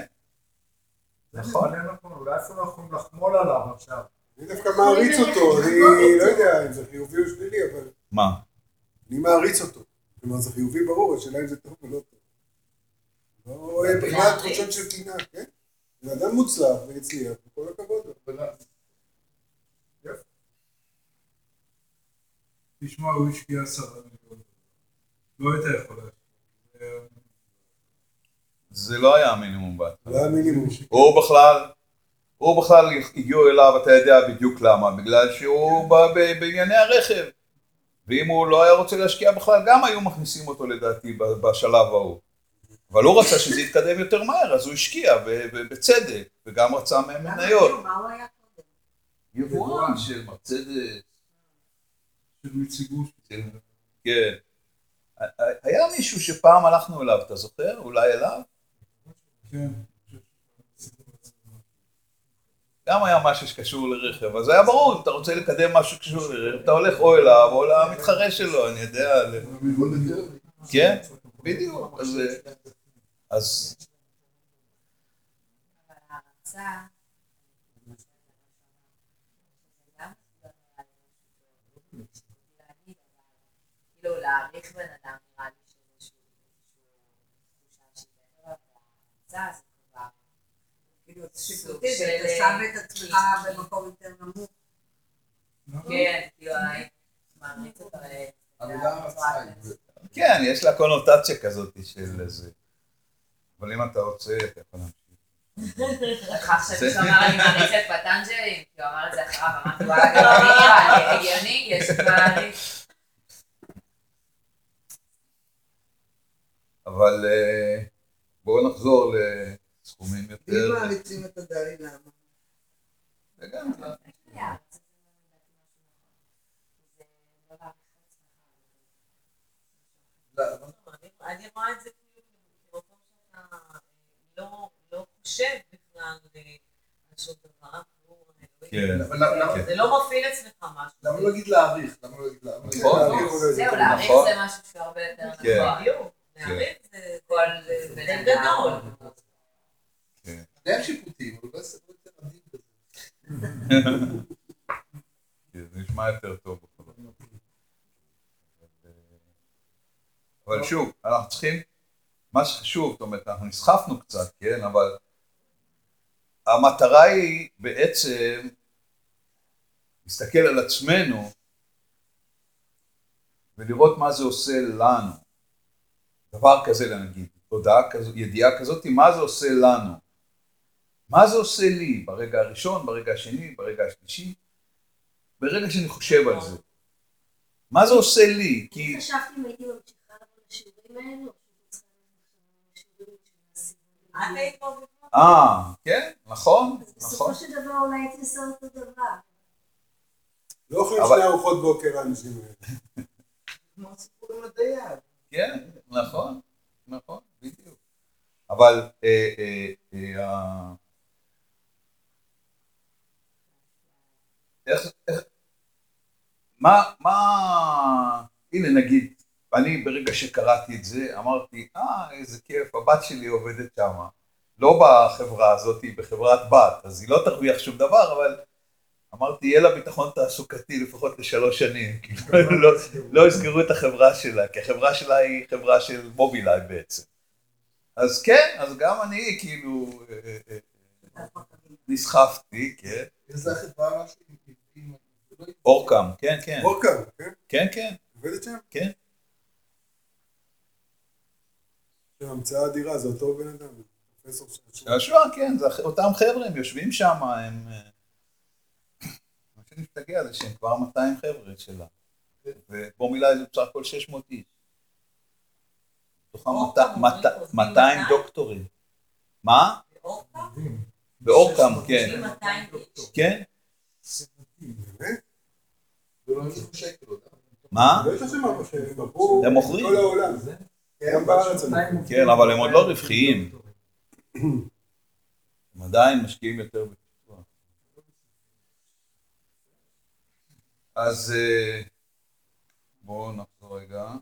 נכון. אולי אפילו אנחנו יכולים לחמול עליו עכשיו. אני דווקא מעריץ אותו, אני לא יודע אם זה חיובי או שלילי, אבל מה? אני מעריץ אותו. כלומר, זה חיובי ברור, השאלה אם זה טוב או לא טוב. לא רואה בכלל תחושות של קנאה, כן? בן אדם מוצלח והצליח, וכל הכבוד לו. תשמע, הוא השקיע עשרה מיליון. לא היית יכול להשקיע. זה לא היה המינימום בהתחלה. זה היה מינימום. הוא בכלל, הוא בכלל הגיעו אליו, אתה יודע בדיוק למה, בגלל שהוא בא בענייני הרכב. ואם הוא לא היה רוצה להשקיע בכלל, גם היו מכניסים אותו לדעתי ב- בשלב ההוא. אבל הוא רצה שזה יתקדם יותר מהר, אז הוא השקיע, ב- ב- בצדק, וגם רצה מהם מניות. מה הוא היה קודם? יבואן של מרצדס. של מציגות. כן. היה מישהו שפעם הלכנו אליו, אתה זוכר? אולי אליו? כן. גם היה משהו שקשור לרכב, אז היה ברור, אם אתה רוצה לקדם משהו שקשור לרכב, אתה הולך או אליו או למתחרה שלו, אני יודע. כן, בדיוק. אז... אז כאילו להעריך בן אדם נראה לי שזה תחושה שהיא מעבר, וההרצאה זה כבר כאילו, זה שיפוטי, של, אתה שם את עצמך במקום יותר נמוך. כן, כאילו אני מעריץ הרצאה היא... כן, יש לה קונוטציה כזאת של איזה... אבל אם אתה רוצה, אתה יכול להמשיך. שכח שמישהו אמר אני מעריץ את פטנג'לי, כי הוא אמר את זה אחריו, אמרתי וואלה גם אני נראה לי הגיוני, יש להעריץ. אבל אה, בואו נחזור לסכומים מי יותר... מעריצים את הדלי למה? וגם, אני רואה את זה כאילו במקום שאתה לא- לא חושב בכלל אה, על שום דבר. הוא, אלוהים. כן. זה לא מפעיל אצלך משהו. למה לא להגיד להעריך? למה לא להגיד להעריך? נכון. זהו. להעריך נכון. זה משהו שהוא הרבה יותר כן. נכון. זה כל בן. גדול. הם שיפוטיים, אבל לא נשמע יותר טוב. אבל שוב, אנחנו צריכים, מה שחשוב, זאת אומרת, אנחנו נסחפנו קצת, כן, אבל המטרה היא בעצם להסתכל על עצמנו ולראות מה זה עושה לנו. דבר כזה נגיד, תודעה כזאת, ידיעה כזאת, מה זה עושה לנו. מה זה עושה לי ברגע הראשון, ברגע השני, ברגע השלישי, ברגע שאני חושב על זה. מה זה עושה לי? כי... חשבתי אם הייתי ממשיכה לשיעורים האלו? אה, כן, נכון, נכון. בסופו של דבר אולי הייתי עושה אותו דבר. לא אוכלים שני ארוחות בוקר האנשים האלה. כמו סיפורים לדייג. כן, נכון, נכון, בדיוק. אבל אה, אה, אה, איך, איך, מה, מה, הנה נגיד, אני ברגע שקראתי את זה, אמרתי, אה, איזה כיף, הבת שלי עובדת שמה. לא בחברה הזאת, היא בחברת בת, אז היא לא תרוויח שום דבר, אבל אמרתי, יהיה לה ביטחון תעסוקתי לפחות לשלוש שנים. כאילו, לא, לא יסגרו את החברה שלה, כי החברה שלה היא חברה של מובילאיי בעצם. אז כן, אז גם אני כאילו אה, אה, אה, נסחפתי, כן. איזה החברה אורקאם, כן, כן. אורקה, כן? כן, כן. עובדת שם? כן. המצאה אדירה, זה אותו בן אדם. שעשוע. כן, אותם חבר'ה, הם יושבים שם, הם... משתגע זה שהם כבר 200 חבר'ה שלה. ובומילאיי זה בסך הכל 600 איש. מתוכם אורקאם, מאתיים- מאתיים- עוזבים 200 200? דוקטורים. מה? באורקאם, כן. עוזבים 200 איש. כן? מה? הם מוכרים. כן, אבל הם עוד לא רווחיים. הם עדיין משקיעים יותר אז אה, בואו נחזור רגע.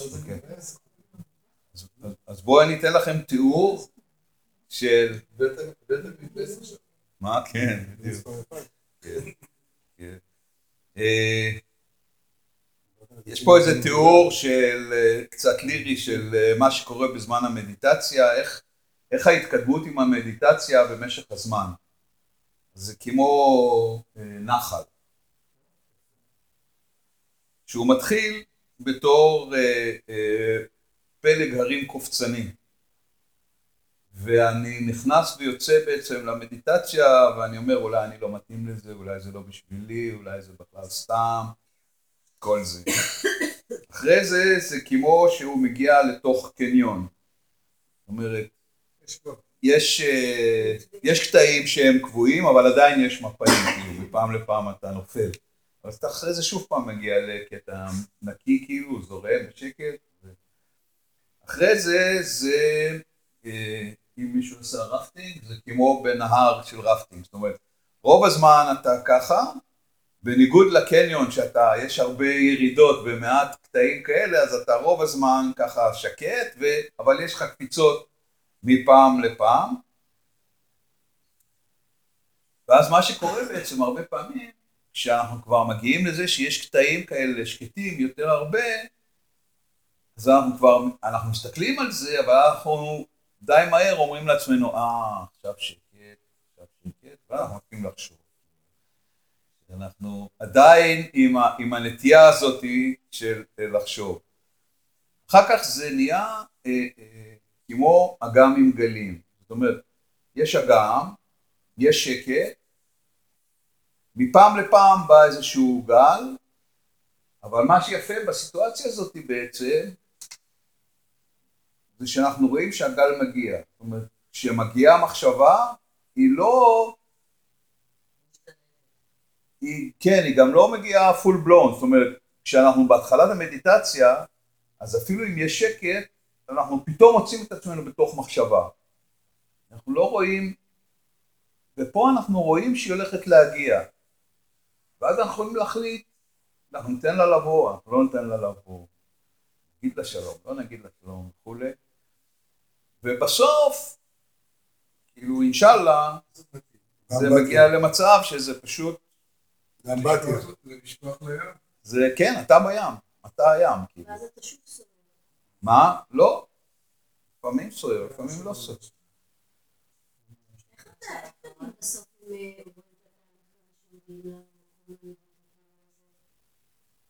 אוקיי. אז- אז- אז בואו אני אתן לכם תיאור של... מה? כן, בדיוק. יש פה איזה תיאור של אה, קצת לירי של אה, מה שקורה בזמן המדיטציה, איך, איך ההתקדמות עם המדיטציה במשך הזמן. זה כמו אה, נחל. שהוא מתחיל בתור אה, אה, פלג הרים קופצני. ואני נכנס ויוצא בעצם למדיטציה, ואני אומר, אולי אני לא מתאים לזה, אולי זה לא בשבילי, אולי זה בכלל סתם, כל זה. אחרי זה, זה כמו שהוא מגיע לתוך קניון. זאת אומרת, יש, אה, יש קטעים שהם קבועים, אבל עדיין יש מפעים, כאילו, מפעם לפעם אתה נופל. אז אתה אחרי זה שוב פעם מגיע לקטע נקי, כאילו, זורם בשקט. אחרי זה, זה, אה, אם מישהו עשה רפטינג, זה כמו בנהר של רפטינג. זאת אומרת, רוב הזמן אתה ככה, בניגוד לקניון שאתה, יש הרבה ירידות ומעט קטעים כאלה, אז אתה רוב הזמן ככה שקט, ו... אבל יש לך קפיצות מפעם לפעם. ואז מה שקורה בעצם הרבה פעמים, כשאנחנו כבר מגיעים לזה שיש קטעים כאלה שקטים יותר הרבה, אז אנחנו כבר, אנחנו מסתכלים על זה, אבל אנחנו די מהר אומרים לעצמנו, אה, עכשיו שקט, עכשיו שקט, ואנחנו מתחילים לחשוב. אנחנו עדיין עם, ה, עם הנטייה הזאת של אה, לחשוב. אחר כך זה נהיה אה, אה, כמו אגם עם גלים. זאת אומרת, יש אגם, יש שקט, מפעם לפעם בא איזשהו גל, אבל מה שיפה בסיטואציה הזאת בעצם, זה שאנחנו רואים שהגל מגיע. זאת אומרת, כשמגיעה המחשבה, היא לא... היא, כן, היא גם לא מגיעה full blown, זאת אומרת, כשאנחנו בהתחלת המדיטציה, אז אפילו אם יש שקט, אנחנו פתאום מוצאים את עצמנו בתוך מחשבה. אנחנו לא רואים, ופה אנחנו רואים שהיא הולכת להגיע. ואז אנחנו יכולים להחליט, אנחנו ניתן לה לבוא, אנחנו לא ניתן לה לבוא. נגיד לה שלום, לא נגיד לה שלום וכולי. ובסוף, כאילו אינשאללה, זה מגיע למצב שזה פשוט, זה לים. זה כן, אתה בים, אתה הים, כאילו. ואז אתה שוב סובל. מה? לא. לפעמים סוער, לפעמים לא סוער. אה?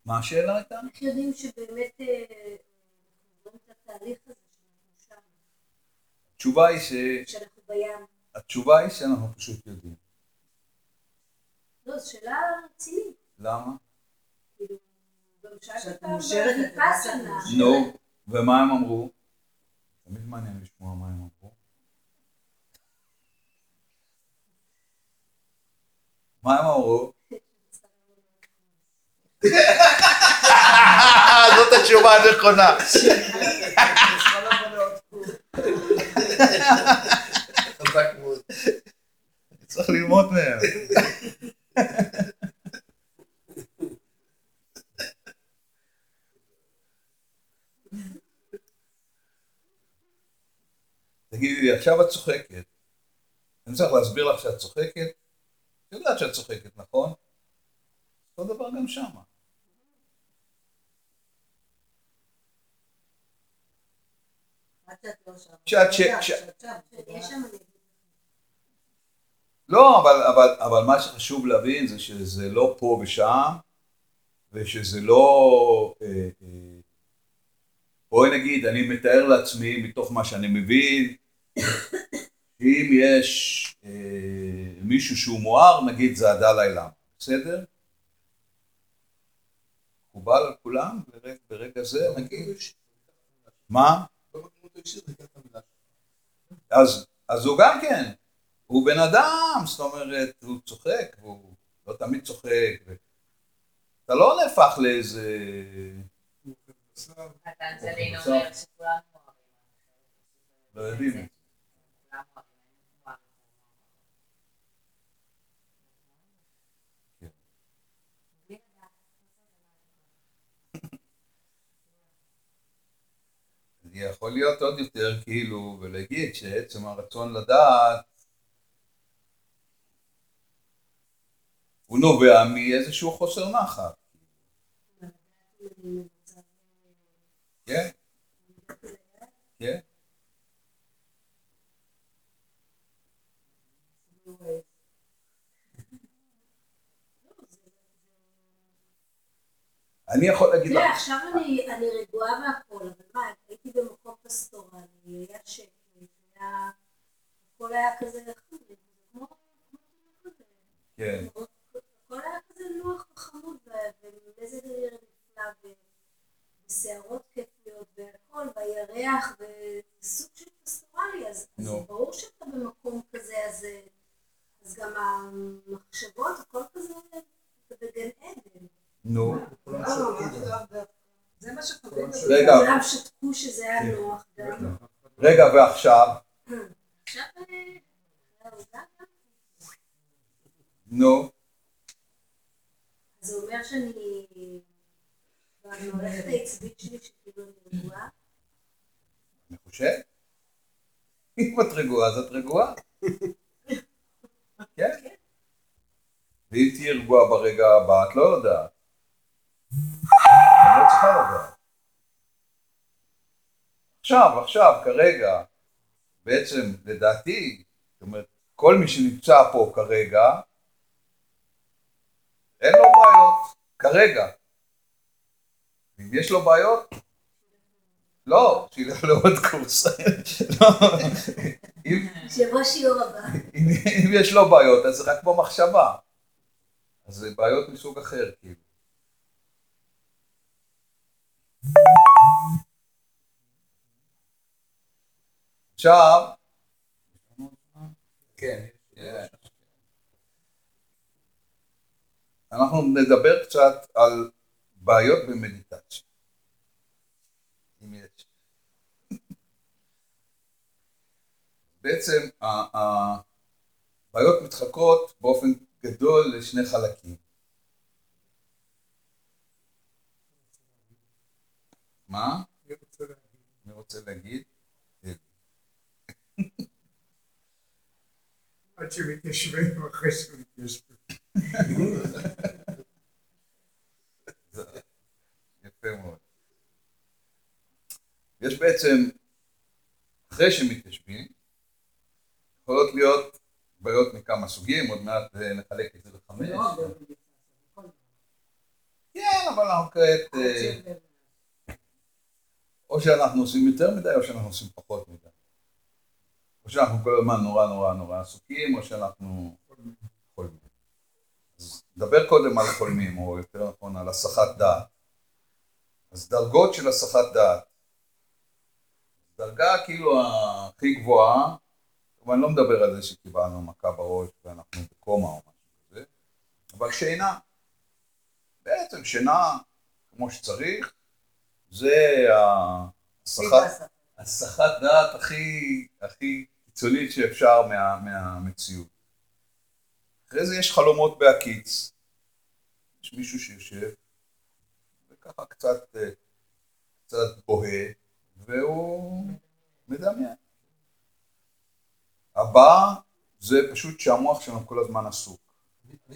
מה השאלה הייתה? איך יודעים שבאמת אה, אנחנו עוברים את התהליך הזה שאנחנו שם, התשובה היא ש... שאנחנו בים? התשובה היא שאנחנו פשוט יודעים. לא, זו שאלה רצינית. למה? כאילו, גם שאלת. הדסה. נו, ומה הם אמרו? תמיד מעניין לשמוע מה הם אמרו. מה הם אמרו? זאת התשובה הנכונה. צריך ללמוד מהם. תגידי לי, עכשיו את צוחקת. אני צריך להסביר לך שאת צוחקת? את יודעת שאת צוחקת, נכון? אותו דבר גם שמה. לא שם. שאת- ש- יודעת ש- שאת שם. יש שם אני- לא, אבל, אבל, אבל מה שחשוב להבין זה שזה לא פה ושם, ושזה לא... אה, אה, בואי נגיד, אני מתאר לעצמי, מתוך מה שאני מבין, אם יש אה, מישהו שהוא מואר, נגיד זה הדלאי למה, בסדר? מקובל על כולם ברגע, ברגע זה, נגיד? מה? אז, אז הוא גם כן, הוא בן אדם, זאת אומרת, הוא צוחק, והוא לא תמיד צוחק. ו... אתה לא נהפך לאיזה... לא. יכול להיות עוד יותר כאילו, ולהגיד שעצם הרצון לדעת הוא נובע מאיזשהו חוסר נחת. כן, כן. אני יכול להגיד לך, עכשיו אני רגועה והכל, אבל מה, הייתי במקום פסטורלי, היה שקט. הכל היה כזה, כמו... כן, הכל היה כזה נוח וחמוד, ומזג אוויר נפלא, ו- וסערות כיפיות והכל, והירח, וסוג של פסטורלי, אז אז נו. ברור שאתה במקום כזה, אז, אז גם המחשבות, הכל כזה, אתה בגן עדן. נו, זה מה שחווים. רגע, כולם שתקו שזה היה נוח גם. רגע ועכשיו, עכשיו, אה, זהו, גם. נו, זה אומר שאני... במערכת העצבית שלי שכאילו אני רגועה, אני חושב, אם את רגועה אז את רגועה, כן, ואם תהיי רגועה ברגע הבא את לא יודעת, את לא צריכה לדעת. עכשיו, עכשיו, כרגע, בעצם לדעתי, זאת אומרת, כל מי שנמצא פה כרגע, אין לו בעיות, כרגע. אם יש לו בעיות, לא, שילך לעוד קורס. לא, שיבוא שיעור הבא. אם, אם יש לו בעיות, אז זה רק במחשבה. אז זה בעיות מסוג אחר, כאילו. עכשיו, כן. אנחנו נדבר קצת על בעיות במדיטציה. אם יש. בעצם הבעיות מתחלקות באופן גדול לשני חלקים. מה? אני רוצה להגיד. אני רוצה להגיד? עד שמתיישבים אחרי שמתיישבים. יפה מאוד. יש בעצם, אחרי שמתיישבים, יכולות להיות בעיות מכמה סוגים, עוד מעט אה, נחלק את זה לחמש. כן, אבל אנחנו כעת, אה, או שאנחנו עושים יותר מדי, או שאנחנו עושים פחות מדי. או שאנחנו כל הזמן נורא נורא נורא עסוקים, או שאנחנו נדבר קודם על חולמים, או יותר נכון על הסחת דעת. אז דרגות של הסחת דעת. דרגה כאילו הכי גבוהה, אבל אני לא מדבר על זה שקיבלנו מכה בראש ואנחנו בקומה או משהו כזה, אבל שינה. בעצם שינה כמו שצריך, זה הסחת, הסחת דעת הכי, הכי קיצונית שאפשר מה, מהמציאות. אחרי זה יש חלומות בהקיץ. יש מישהו שיושב וככה קצת, אה, קצת בוהה, והוא מדמיין. הבא זה פשוט שהמוח שלנו כל הזמן עסוק.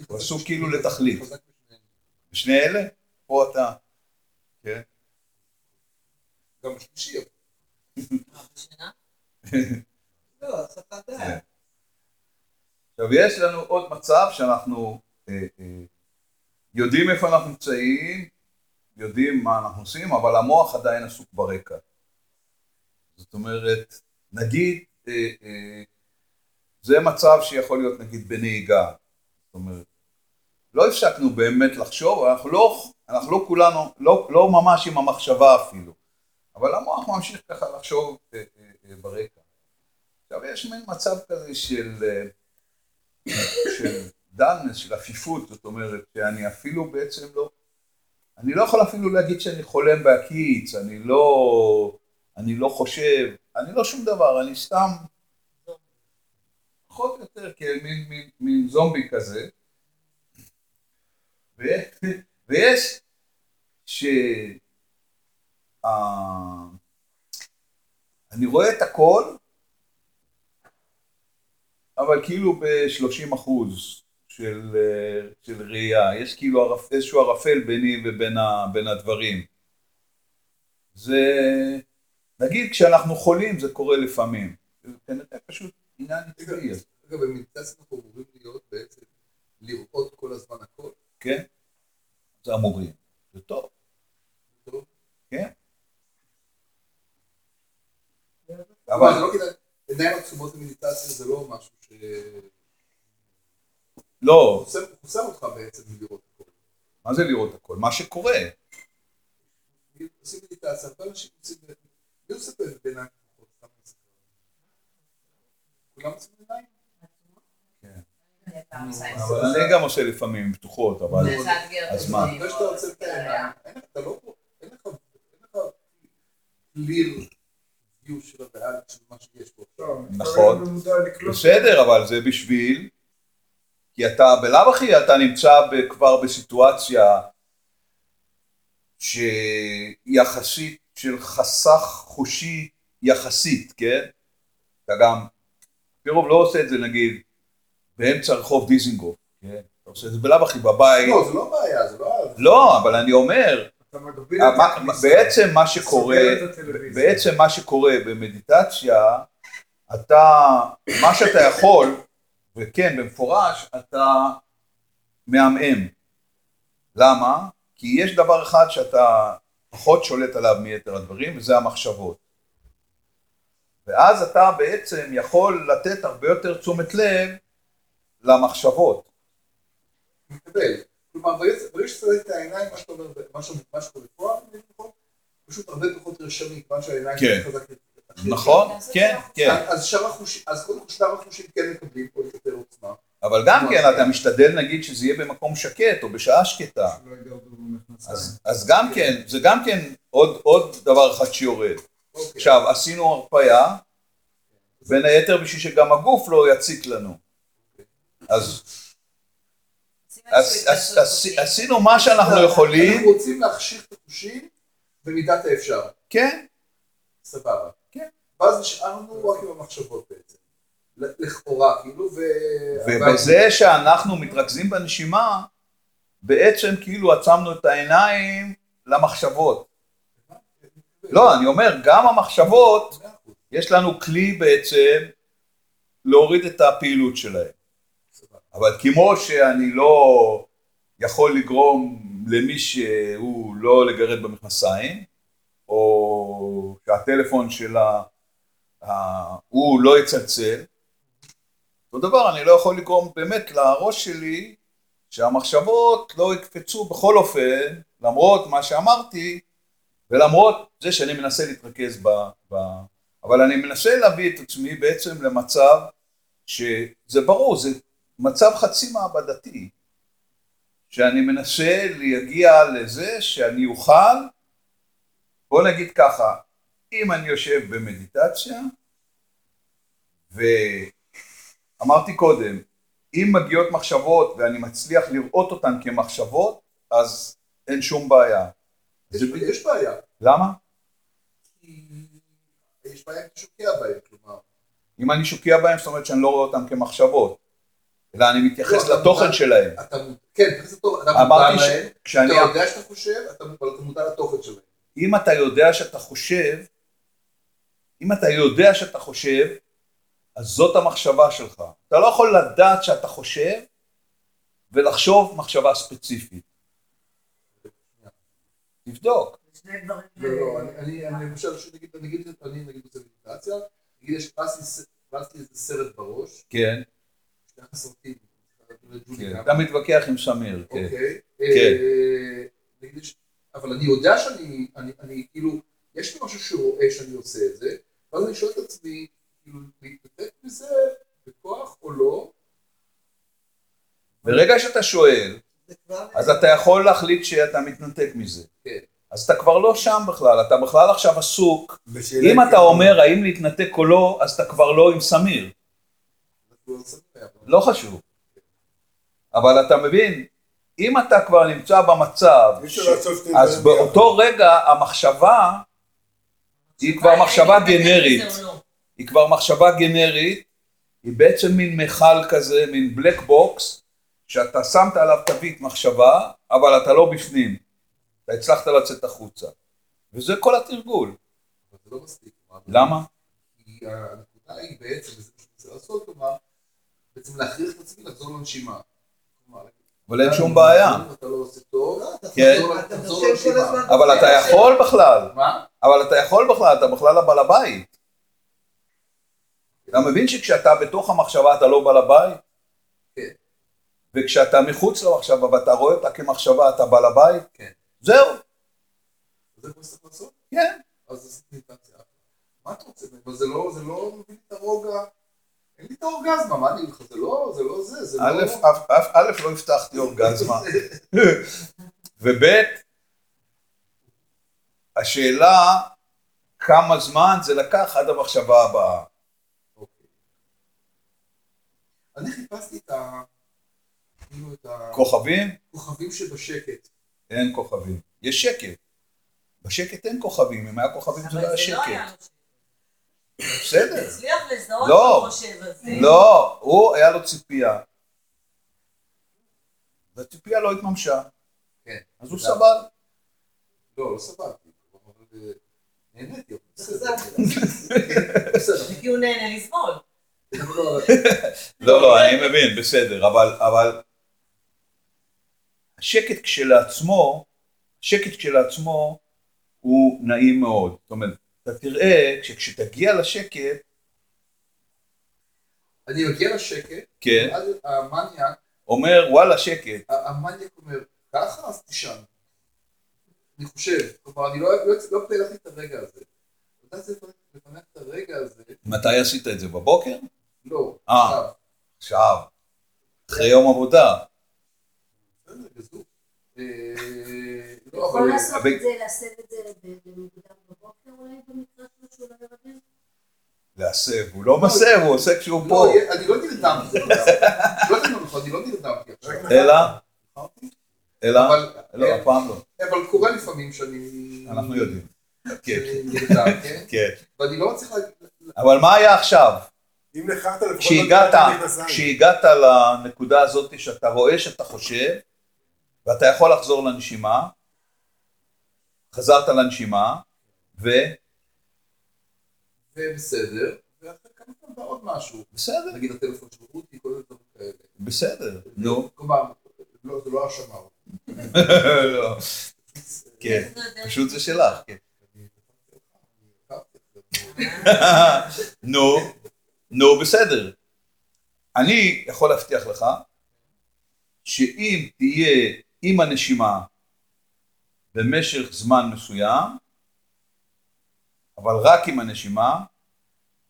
הוא עסוק כאילו לתכלית. בשני אלה? פה אתה. כן? גם בשלישי. בשינה? לא, הסחת דעת. עכשיו יש לנו עוד מצב שאנחנו אה, אה, יודעים איפה אנחנו נמצאים, יודעים מה אנחנו עושים, אבל המוח עדיין עסוק ברקע. זאת אומרת, נגיד, אה, זה מצב שיכול להיות נגיד בנהיגה. זאת אומרת, לא הפסקנו באמת לחשוב, אנחנו לא, אנחנו לא כולנו, לא, לא ממש עם המחשבה אפילו, אבל המוח ממשיך ככה לחשוב ברקע. עכשיו יש מין מצב כזה של, של דלנס, של עפיפות, זאת אומרת, שאני אפילו בעצם לא, אני לא יכול אפילו להגיד שאני חולם בהקיץ, אני לא, אני לא חושב, אני לא שום דבר, אני סתם, פחות או יותר כמין מין, מין זומבי כזה. ו, ויש ש... ה- אני רואה את הכל, אבל כאילו ב-30 אחוז של, אה, של ראייה, יש כאילו ערפ, איזשהו ערפל ביני ובין ה, הדברים. זה, נגיד כשאנחנו חולים זה קורה לפעמים, זה כנראה פשוט עניין נצחי. אגב, במדיטציה אנחנו אמורים להיות בעצם, לראות כל הזמן הכל. כן? זה אמורים. זה טוב. טוב. כן. אבל זה לא כדאי, עיניים עצומות במדיטציה זה לא משהו ש... לא, חוסם חוסם אותך בעצם מלראות הכל. מה זה לראות הכל? מה שקורה. עושים מדיטציה, הרבה אנשים עושים, מי עושה בעיניים. כולם עושים עיניים? אבל אני גם עושה לפעמים פתוחות, אבל... אז מה? אחרי שאתה עוצם את העיניים, אין לך- אתה לא, אין לך, אין לך קליר view של הריאלית של מה שיש נכון. במודע לקלוט. בסדר, אבל זה בשביל... כי אתה בלאו הכי אתה נמצא כבר בסיטואציה שיחסית של חסך חושי יחסית, כן? אתה גם, פירוב לא עושה את זה נגיד באמצע רחוב דיזינגוף, כן? אתה עושה את זה בלאו הכי בבית. לא, זה לא בעיה, זה לא... לא, אבל אני אומר. בעצם מה שקורה. בעצם מה שקורה במדיטציה, אתה, מה שאתה יכול, וכן, במפורש, אתה מעמעם. למה? כי יש דבר אחד שאתה פחות שולט עליו מיתר הדברים, וזה המחשבות. ואז אתה בעצם יכול לתת הרבה יותר תשומת לב למחשבות. כלומר, ברגע שאתה רואה את העיניים, מה שאתה אומר, מה שקורה נכון? פשוט הרבה פחות רשמי, כיוון שהעיניים כן. יותר חזק. נכון? כן, כן. אז- שאר החושים, אז קודם כל שאר החושים כן מקבלים פה יותר עוצמה. אבל גם כן, אתה משתדל נגיד שזה יהיה במקום שקט או בשעה שקטה. אז, גם כן, זה גם כן עוד, עוד דבר אחד שיורד. אוקיי. עכשיו, עשינו הרפאיה, בין היתר בשביל שגם הגוף לא יציק לנו. אז, עשינו מה שאנחנו יכולים, אנחנו רוצים להכשיר את החושים במידת האפשר. כן, סבבה. ואז נשארנו רק עם המחשבות בעצם. לכאורה, כאילו, ו... ובזה שאנחנו מתרכזים בנשימה, בעצם כאילו עצמנו את העיניים למחשבות. לא, אני אומר, גם המחשבות, יש לנו כלי בעצם להוריד את הפעילות שלהם. אבל כמו שאני לא יכול לגרום למי שהוא לא לגרד במכנסיים, או שהטלפון שלה, ה- הוא לא יצלצל, אותו דבר אני לא יכול לגרום באמת לראש שלי שהמחשבות לא יקפצו בכל אופן, למרות מה שאמרתי, ולמרות זה שאני מנסה להתרכז ב... ב... אבל אני מנסה להביא את עצמי בעצם למצב שזה ברור, זה מצב חצי מעבדתי, שאני מנסה להגיע לזה שאני אוכל, בוא נגיד ככה, אם אני יושב במדיטציה, ואמרתי קודם, אם מגיעות מחשבות ואני מצליח לראות אותן כמחשבות, אז אין שום בעיה. יש- זה- יש בעיה. למה? יש בעיה כי שוקע בהם, כלומר. אם אני שוקע בהם, זאת אומרת שאני לא רואה אותם כמחשבות, אלא אני מתייחס לא, אתה לתוכן מודע- שלהם. אתה כן, זה טוב, אתה מודע להם, שכשאני... אתה יודע שאתה חושב, אתה אבל אתה מודע לתוכן שלהם. אם אתה יודע שאתה חושב, אם אתה יודע שאתה חושב, אז זאת המחשבה שלך. אתה לא יכול לדעת שאתה חושב ולחשוב מחשבה ספציפית. תבדוק. זה לא, לא, אני- אני אני למשל, נגיד, אני נגיד עושה מדיטציה, נגיד יש לי איזה סרט בראש, כן, כן. אתה מתווכח עם סמיר, כן. אוקיי, כן. אה, אבל אני יודע שאני, אני- אני כאילו, יש לי משהו שרואה שאני עושה את זה, ואז אני שואל את עצמי, כאילו, להתנתק מזה בכוח או לא, ברגע שאתה שואל. אז אתה יכול להחליט שאתה מתנתק מזה. כן. אז אתה כבר לא שם בכלל, אתה בכלל עכשיו עסוק. אם אתה אומר האם להתנתק או לא, אז אתה כבר לא עם סמיר. לא. לא חשוב. אבל אתה מבין, אם אתה כבר נמצא במצב, ש... שני אז באותו רגע המחשבה היא כבר מחשבה גנרית. לא. היא כבר מחשבה גנרית, היא בעצם מין מכל כזה, מין בלק בוקס, שאתה שמת עליו תווית מחשבה, אבל אתה לא בפנים. אתה הצלחת לצאת החוצה. וזה כל התרגול. אבל זה לא מספיק. למה? כי הנקודה היא בעצם, וזה מה שאני רוצה לעשות, כלומר, בעצם להכריח את עצמי לחזור לנשימה. אבל אין שום בעיה. לא טוב, כן. אבל אתה יכול בכלל. מה? אבל אתה יכול בכלל, אתה בכלל הבעל הבית. אתה מבין שכשאתה בתוך המחשבה אתה לא בעל הבית? כן. וכשאתה מחוץ למחשבה ואתה רואה אותה כמחשבה אתה בעל הבית? כן. זהו, זה מה שצריך לעשות? כן. אז מדיטציה. מה אתה רוצה? אבל זה לא, זה לא מביא לי את הרוגע. אין לי את האורגזמה, מה אני אגיד לך? זה לא, זה לא זה, זה א', לא... א', לא הבטחתי אורגזמה, וב', השאלה כמה זמן זה לקח עד המחשבה הבאה. אוקיי. אני חיפשתי את ה... כאילו את כוכבים? הכוכבים שבשקט. אין כוכבים. יש שקט. בשקט אין כוכבים, אם היה כוכבים זה לא היה אבל זה לא היה שקט. בסדר. הצליח לזהות לא. שהוא חושב על זה. לא, הוא, היה לו ציפייה. והציפייה לא התממשה. כן. אז הוא סבל. לא, לא סבלתי. נהניתי. כי הוא נהנה לסבול. לא, לא, לא, אני מבין, בסדר, אבל, אבל השקט כשלעצמו, שקט כשלעצמו הוא נעים מאוד. זאת אומרת, אתה תראה שכשתגיע לשקט, אני מגיע לשקט, כן, אז המניאק, אומר וואלה שקט, המניאק אומר, ככה אז תישן. אני חושב, כלומר, אני לא לא- לא פלא לך את הרגע הזה. אתה צריך לפענח את הרגע הזה, מתי עשית את זה? בבוקר? לא, אה. עכשיו. עכשיו. אחרי יום עבודה. בסדר, גזור. אה, לא, יכול. לעשות את זה, לעשות את זה במוקדם לא? להסב, הוא לא מסב, הוא עושה כשהוא לא, פה. אני לא נרדמתי. לא נכון, אני לא נרדמתי. אלא, אלא, אבל- לא, הפעם לא. אבל קורה לפעמים שאני... אנחנו יודעים. כן, כן? כן. ואני לא מצליח להגיד... אבל מה היה עכשיו? אם נחרת לפחות... לא. כשהגעת לנקודה הזאת שאתה רואה שאתה חושב, ואתה יכול לחזור לנשימה, חזרת לנשימה, ובסדר, ובסדר, ואחרי כמה פעמים בא עוד משהו. נגיד הטלפון של רותי, כל מיני דברים כאלה. בסדר, נו. כלומר, לא, זה לא האשמה. לא. כן, פשוט זה שלך, כן. נו, נו, בסדר. אני יכול להבטיח לך שאם תהיה עם הנשימה במשך זמן מסוים, אבל רק עם הנשימה,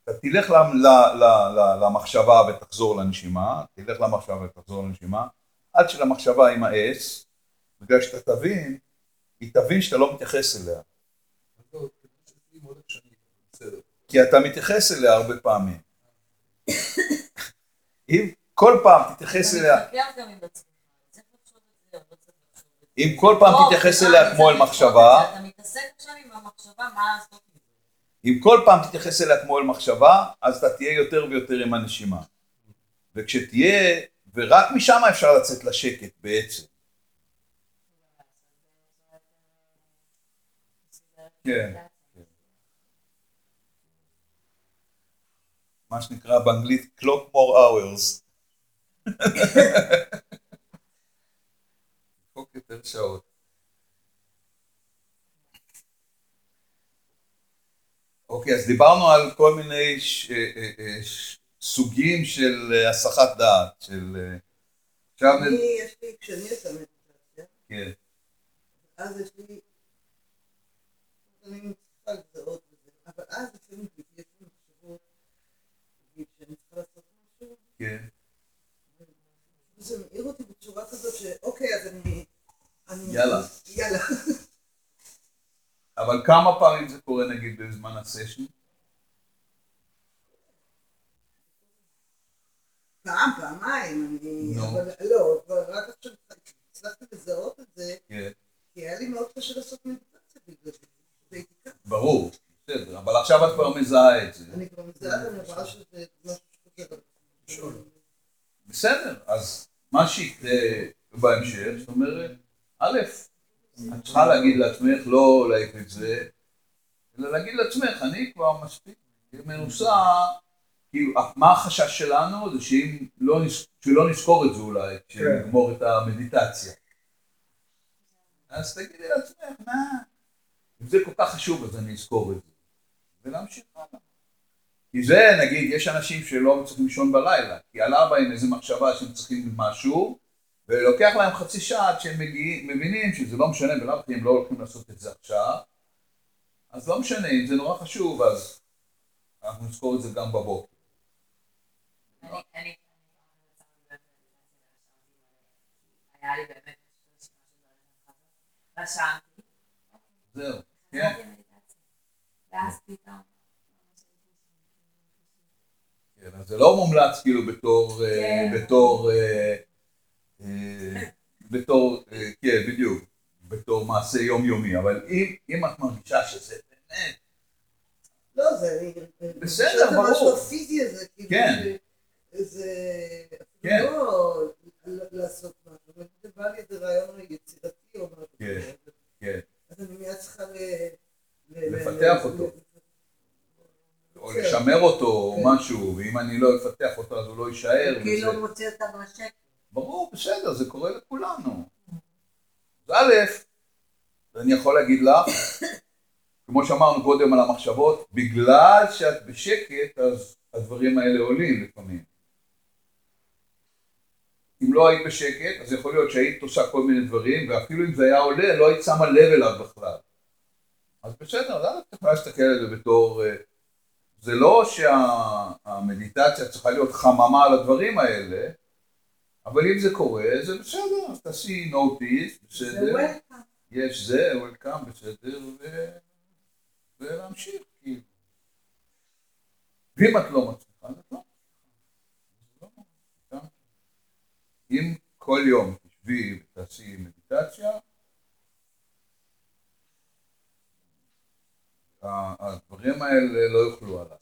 אתה תלך ל- ל- ל- ל- למחשבה ותחזור לנשימה, תלך למחשבה ותחזור לנשימה, עד שלמחשבה יימאס, בגלל שאתה תבין, היא תבין שאתה לא מתייחס אליה. כי אתה מתייחס אליה הרבה פעמים. אם כל פעם תתייחס אליה, עם. אם כל פעם לא, תתייחס אליה כמו אל מחשבה. אתה מתעסק עכשיו עם המחשבה, מה לעשות עם? אם כל פעם תתייחס אליה כמו אל מחשבה, אז אתה תהיה יותר ויותר עם הנשימה. וכשתהיה, ורק משם אפשר לצאת לשקט בעצם. כן. מה שנקרא באנגלית clock more hours. חוק יותר שעות. אוקיי, אז דיברנו על כל מיני ש... אה, אה, אה. סוגים של הסחת דעת, של... עכשיו... אני, יש לי, כשאני עושה מדיטציה, כן. אז יש לי, אני צריכה לזהות את זה, אבל אז לפעמים יש לי מחשבות, נגיד, שאני צריכה לעשות משהו, כן. וזה מעיר אותי בצורה כזאת שאוקיי, אז. אני- יאללה. יאללה. אבל כמה פעמים זה קורה נגיד בזמן הסשן? פעם, פעמיים, אני... נו. אבל לא, אבל רק עכשיו הצלחתי לזהות את זה, כן. כי היה לי מאוד קשה לעשות מדיטציה בגלל זה. ברור, בסדר, עכשיו את כבר מזהה את זה. אני כבר מזהה, אני רואה שזה משהו שחוזר. בסדר, אז מה שיקרה בהמשך, זאת אומרת, א', את צריכה להגיד לעצמך, לא להעיף את זה, אלא להגיד לעצמך, אני כבר מספיק מנוסה, כאילו, מה החשש שלנו? זה שאם לא, שלא נזכור את זה אולי, כשנגמור את המדיטציה. אז תגידי לעצמך, מה, אם זה כל כך חשוב אז אני אזכור את זה, ולהמשיך הלאה. כי זה, נגיד, יש אנשים שלא צריכים לישון בלילה, כי עלה בהם איזו מחשבה שהם צריכים משהו, ולוקח להם חצי שעה עד שהם מגיעים, מבינים שזה לא משנה, בלאו הכי הם לא הולכים לעשות את זה עכשיו, אז לא משנה, אם זה נורא חשוב, אז אנחנו נזכור את זה גם בבוקר. אני, אני, היה לי באמת רשמתי, זהו, כן. ואז פתאום, כן, אז זה לא מומלץ כאילו בתור, אה, כן. בתור, אה, בתור, אה, כן, בדיוק, בתור מעשה יומיומי, אבל אם, אם את מרגישה שזה באמת, לא, זה... בסדר, זה ברור. המשהו הפיזי הזה, כאילו, כן. זה- זה... כן. לא לעשות משהו, אבל זה בא לי איזה רעיון יצירתי או משהו. כן. כן, אז אני מיד צריכה ל... לפתח אותו. או לשמר אותו או משהו, ואם אני לא אפתח אותו אז הוא לא יישאר, כאילו וזה- מוציא אותה מהשקט. ברור, בסדר, זה קורה לכולנו. אז א', אני יכול להגיד לך, כמו שאמרנו קודם על המחשבות, בגלל שאת בשקט, אז הדברים האלה עולים לפעמים. אם לא היית בשקט, אז יכול להיות שהיית עושה כל מיני דברים, ואפילו אם זה היה עולה, לא היית שמה לב אליו בכלל. אז בסדר, אז את יכולה להסתכל על זה בתור... אה, זה לא שהמדיטציה צריכה להיות חממה על הדברים האלה, אבל אם זה קורה, זה בסדר, אז תעשי נוטיס, זה בסדר, וולקאם. יש זה, וולקאם, בסדר, ו... ולהמשיך, כאילו. ואם את לא מצליחה, אז את לא מצליחה. אם כל יום תשבי ותעשי מדיטציה, הדברים האלה לא יוכלו עליו.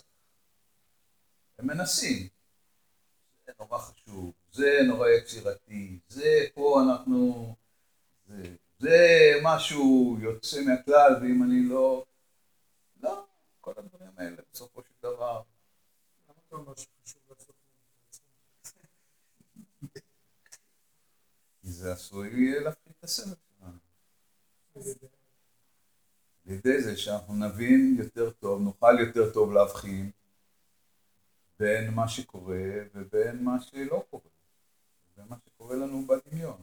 הם מנסים. זה נורא חשוב, זה נורא יצירתי, זה פה אנחנו... זה, זה משהו יוצא מהכלל, ואם אני לא... לא, כל הדברים האלה בסופו של דבר. למה אתה אומר שחשוב לעשות מדיטציה? כי זה עשוי להפחית את הסבל שלנו. על ידי זה שאנחנו נבין יותר טוב, נוכל יותר טוב להבחין בין מה שקורה ובין מה שלא קורה, בין מה שקורה לנו בדמיון.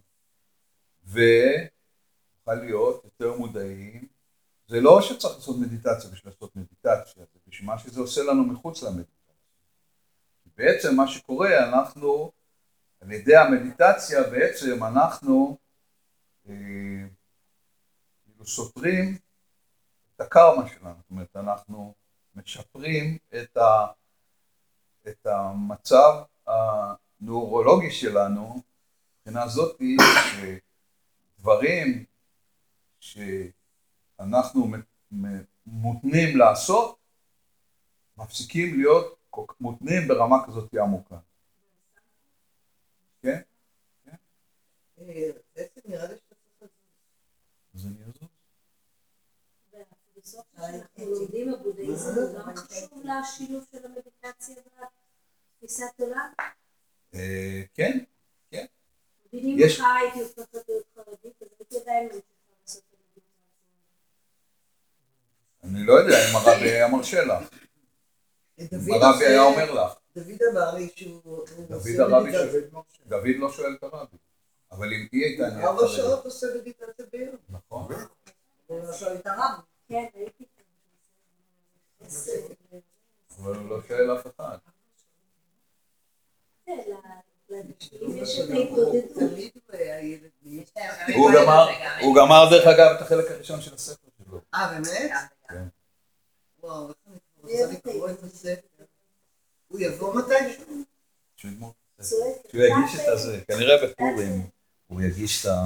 ונוכל להיות יותר מודעים. זה לא שצריך לעשות מדיטציה בשביל לעשות מדיטציה, זה בשביל מה שזה עושה לנו מחוץ למדיטציה. בעצם מה שקורה, אנחנו, על ידי המדיטציה בעצם אנחנו אה, כאילו סותרים את הקרמה שלנו, זאת אומרת אנחנו משפרים את, ה, את המצב הנוירולוגי שלנו, מבחינה זאתי שדברים שאנחנו מותנים לעשות, מפסיקים להיות מותנים ברמה כזאת עמוקה. כן? אה, בעצם נראה לי שאתה צריך אז אני אעזור. והפילוסופיה שאנחנו לומדים בבודהיזם, גם חשוב לשילוב של המדיטציה והתפיסת עולם. אה, כן, יש- המדיטציה. אני לא יודע אם הרבי היה מרשה לך, אם הרבי היה אומר לך. דוד אמר לי שהוא הוא דוד הרבי לא שואל את הרבי, אבל אם היא הייתה ארבע שעות עושה מדיטציה ביום. נכון, הוא לא שואל את הרב. כן, הייתי אבל הוא לא שואל אף אחד. כן, ל- לדתיים יש את ההתמודדות. תמיד הוא גמר, דרך אגב את החלק הראשון של הספר שלו. אה, באמת? כן. וואו, איך אני כבר רוצה לקרוא את הספר. הוא יבוא מתישהו? שהוא יגמור את הספר. צועק. שהוא יגיש את הזה, כנראה בפורים הוא יגיש את ה...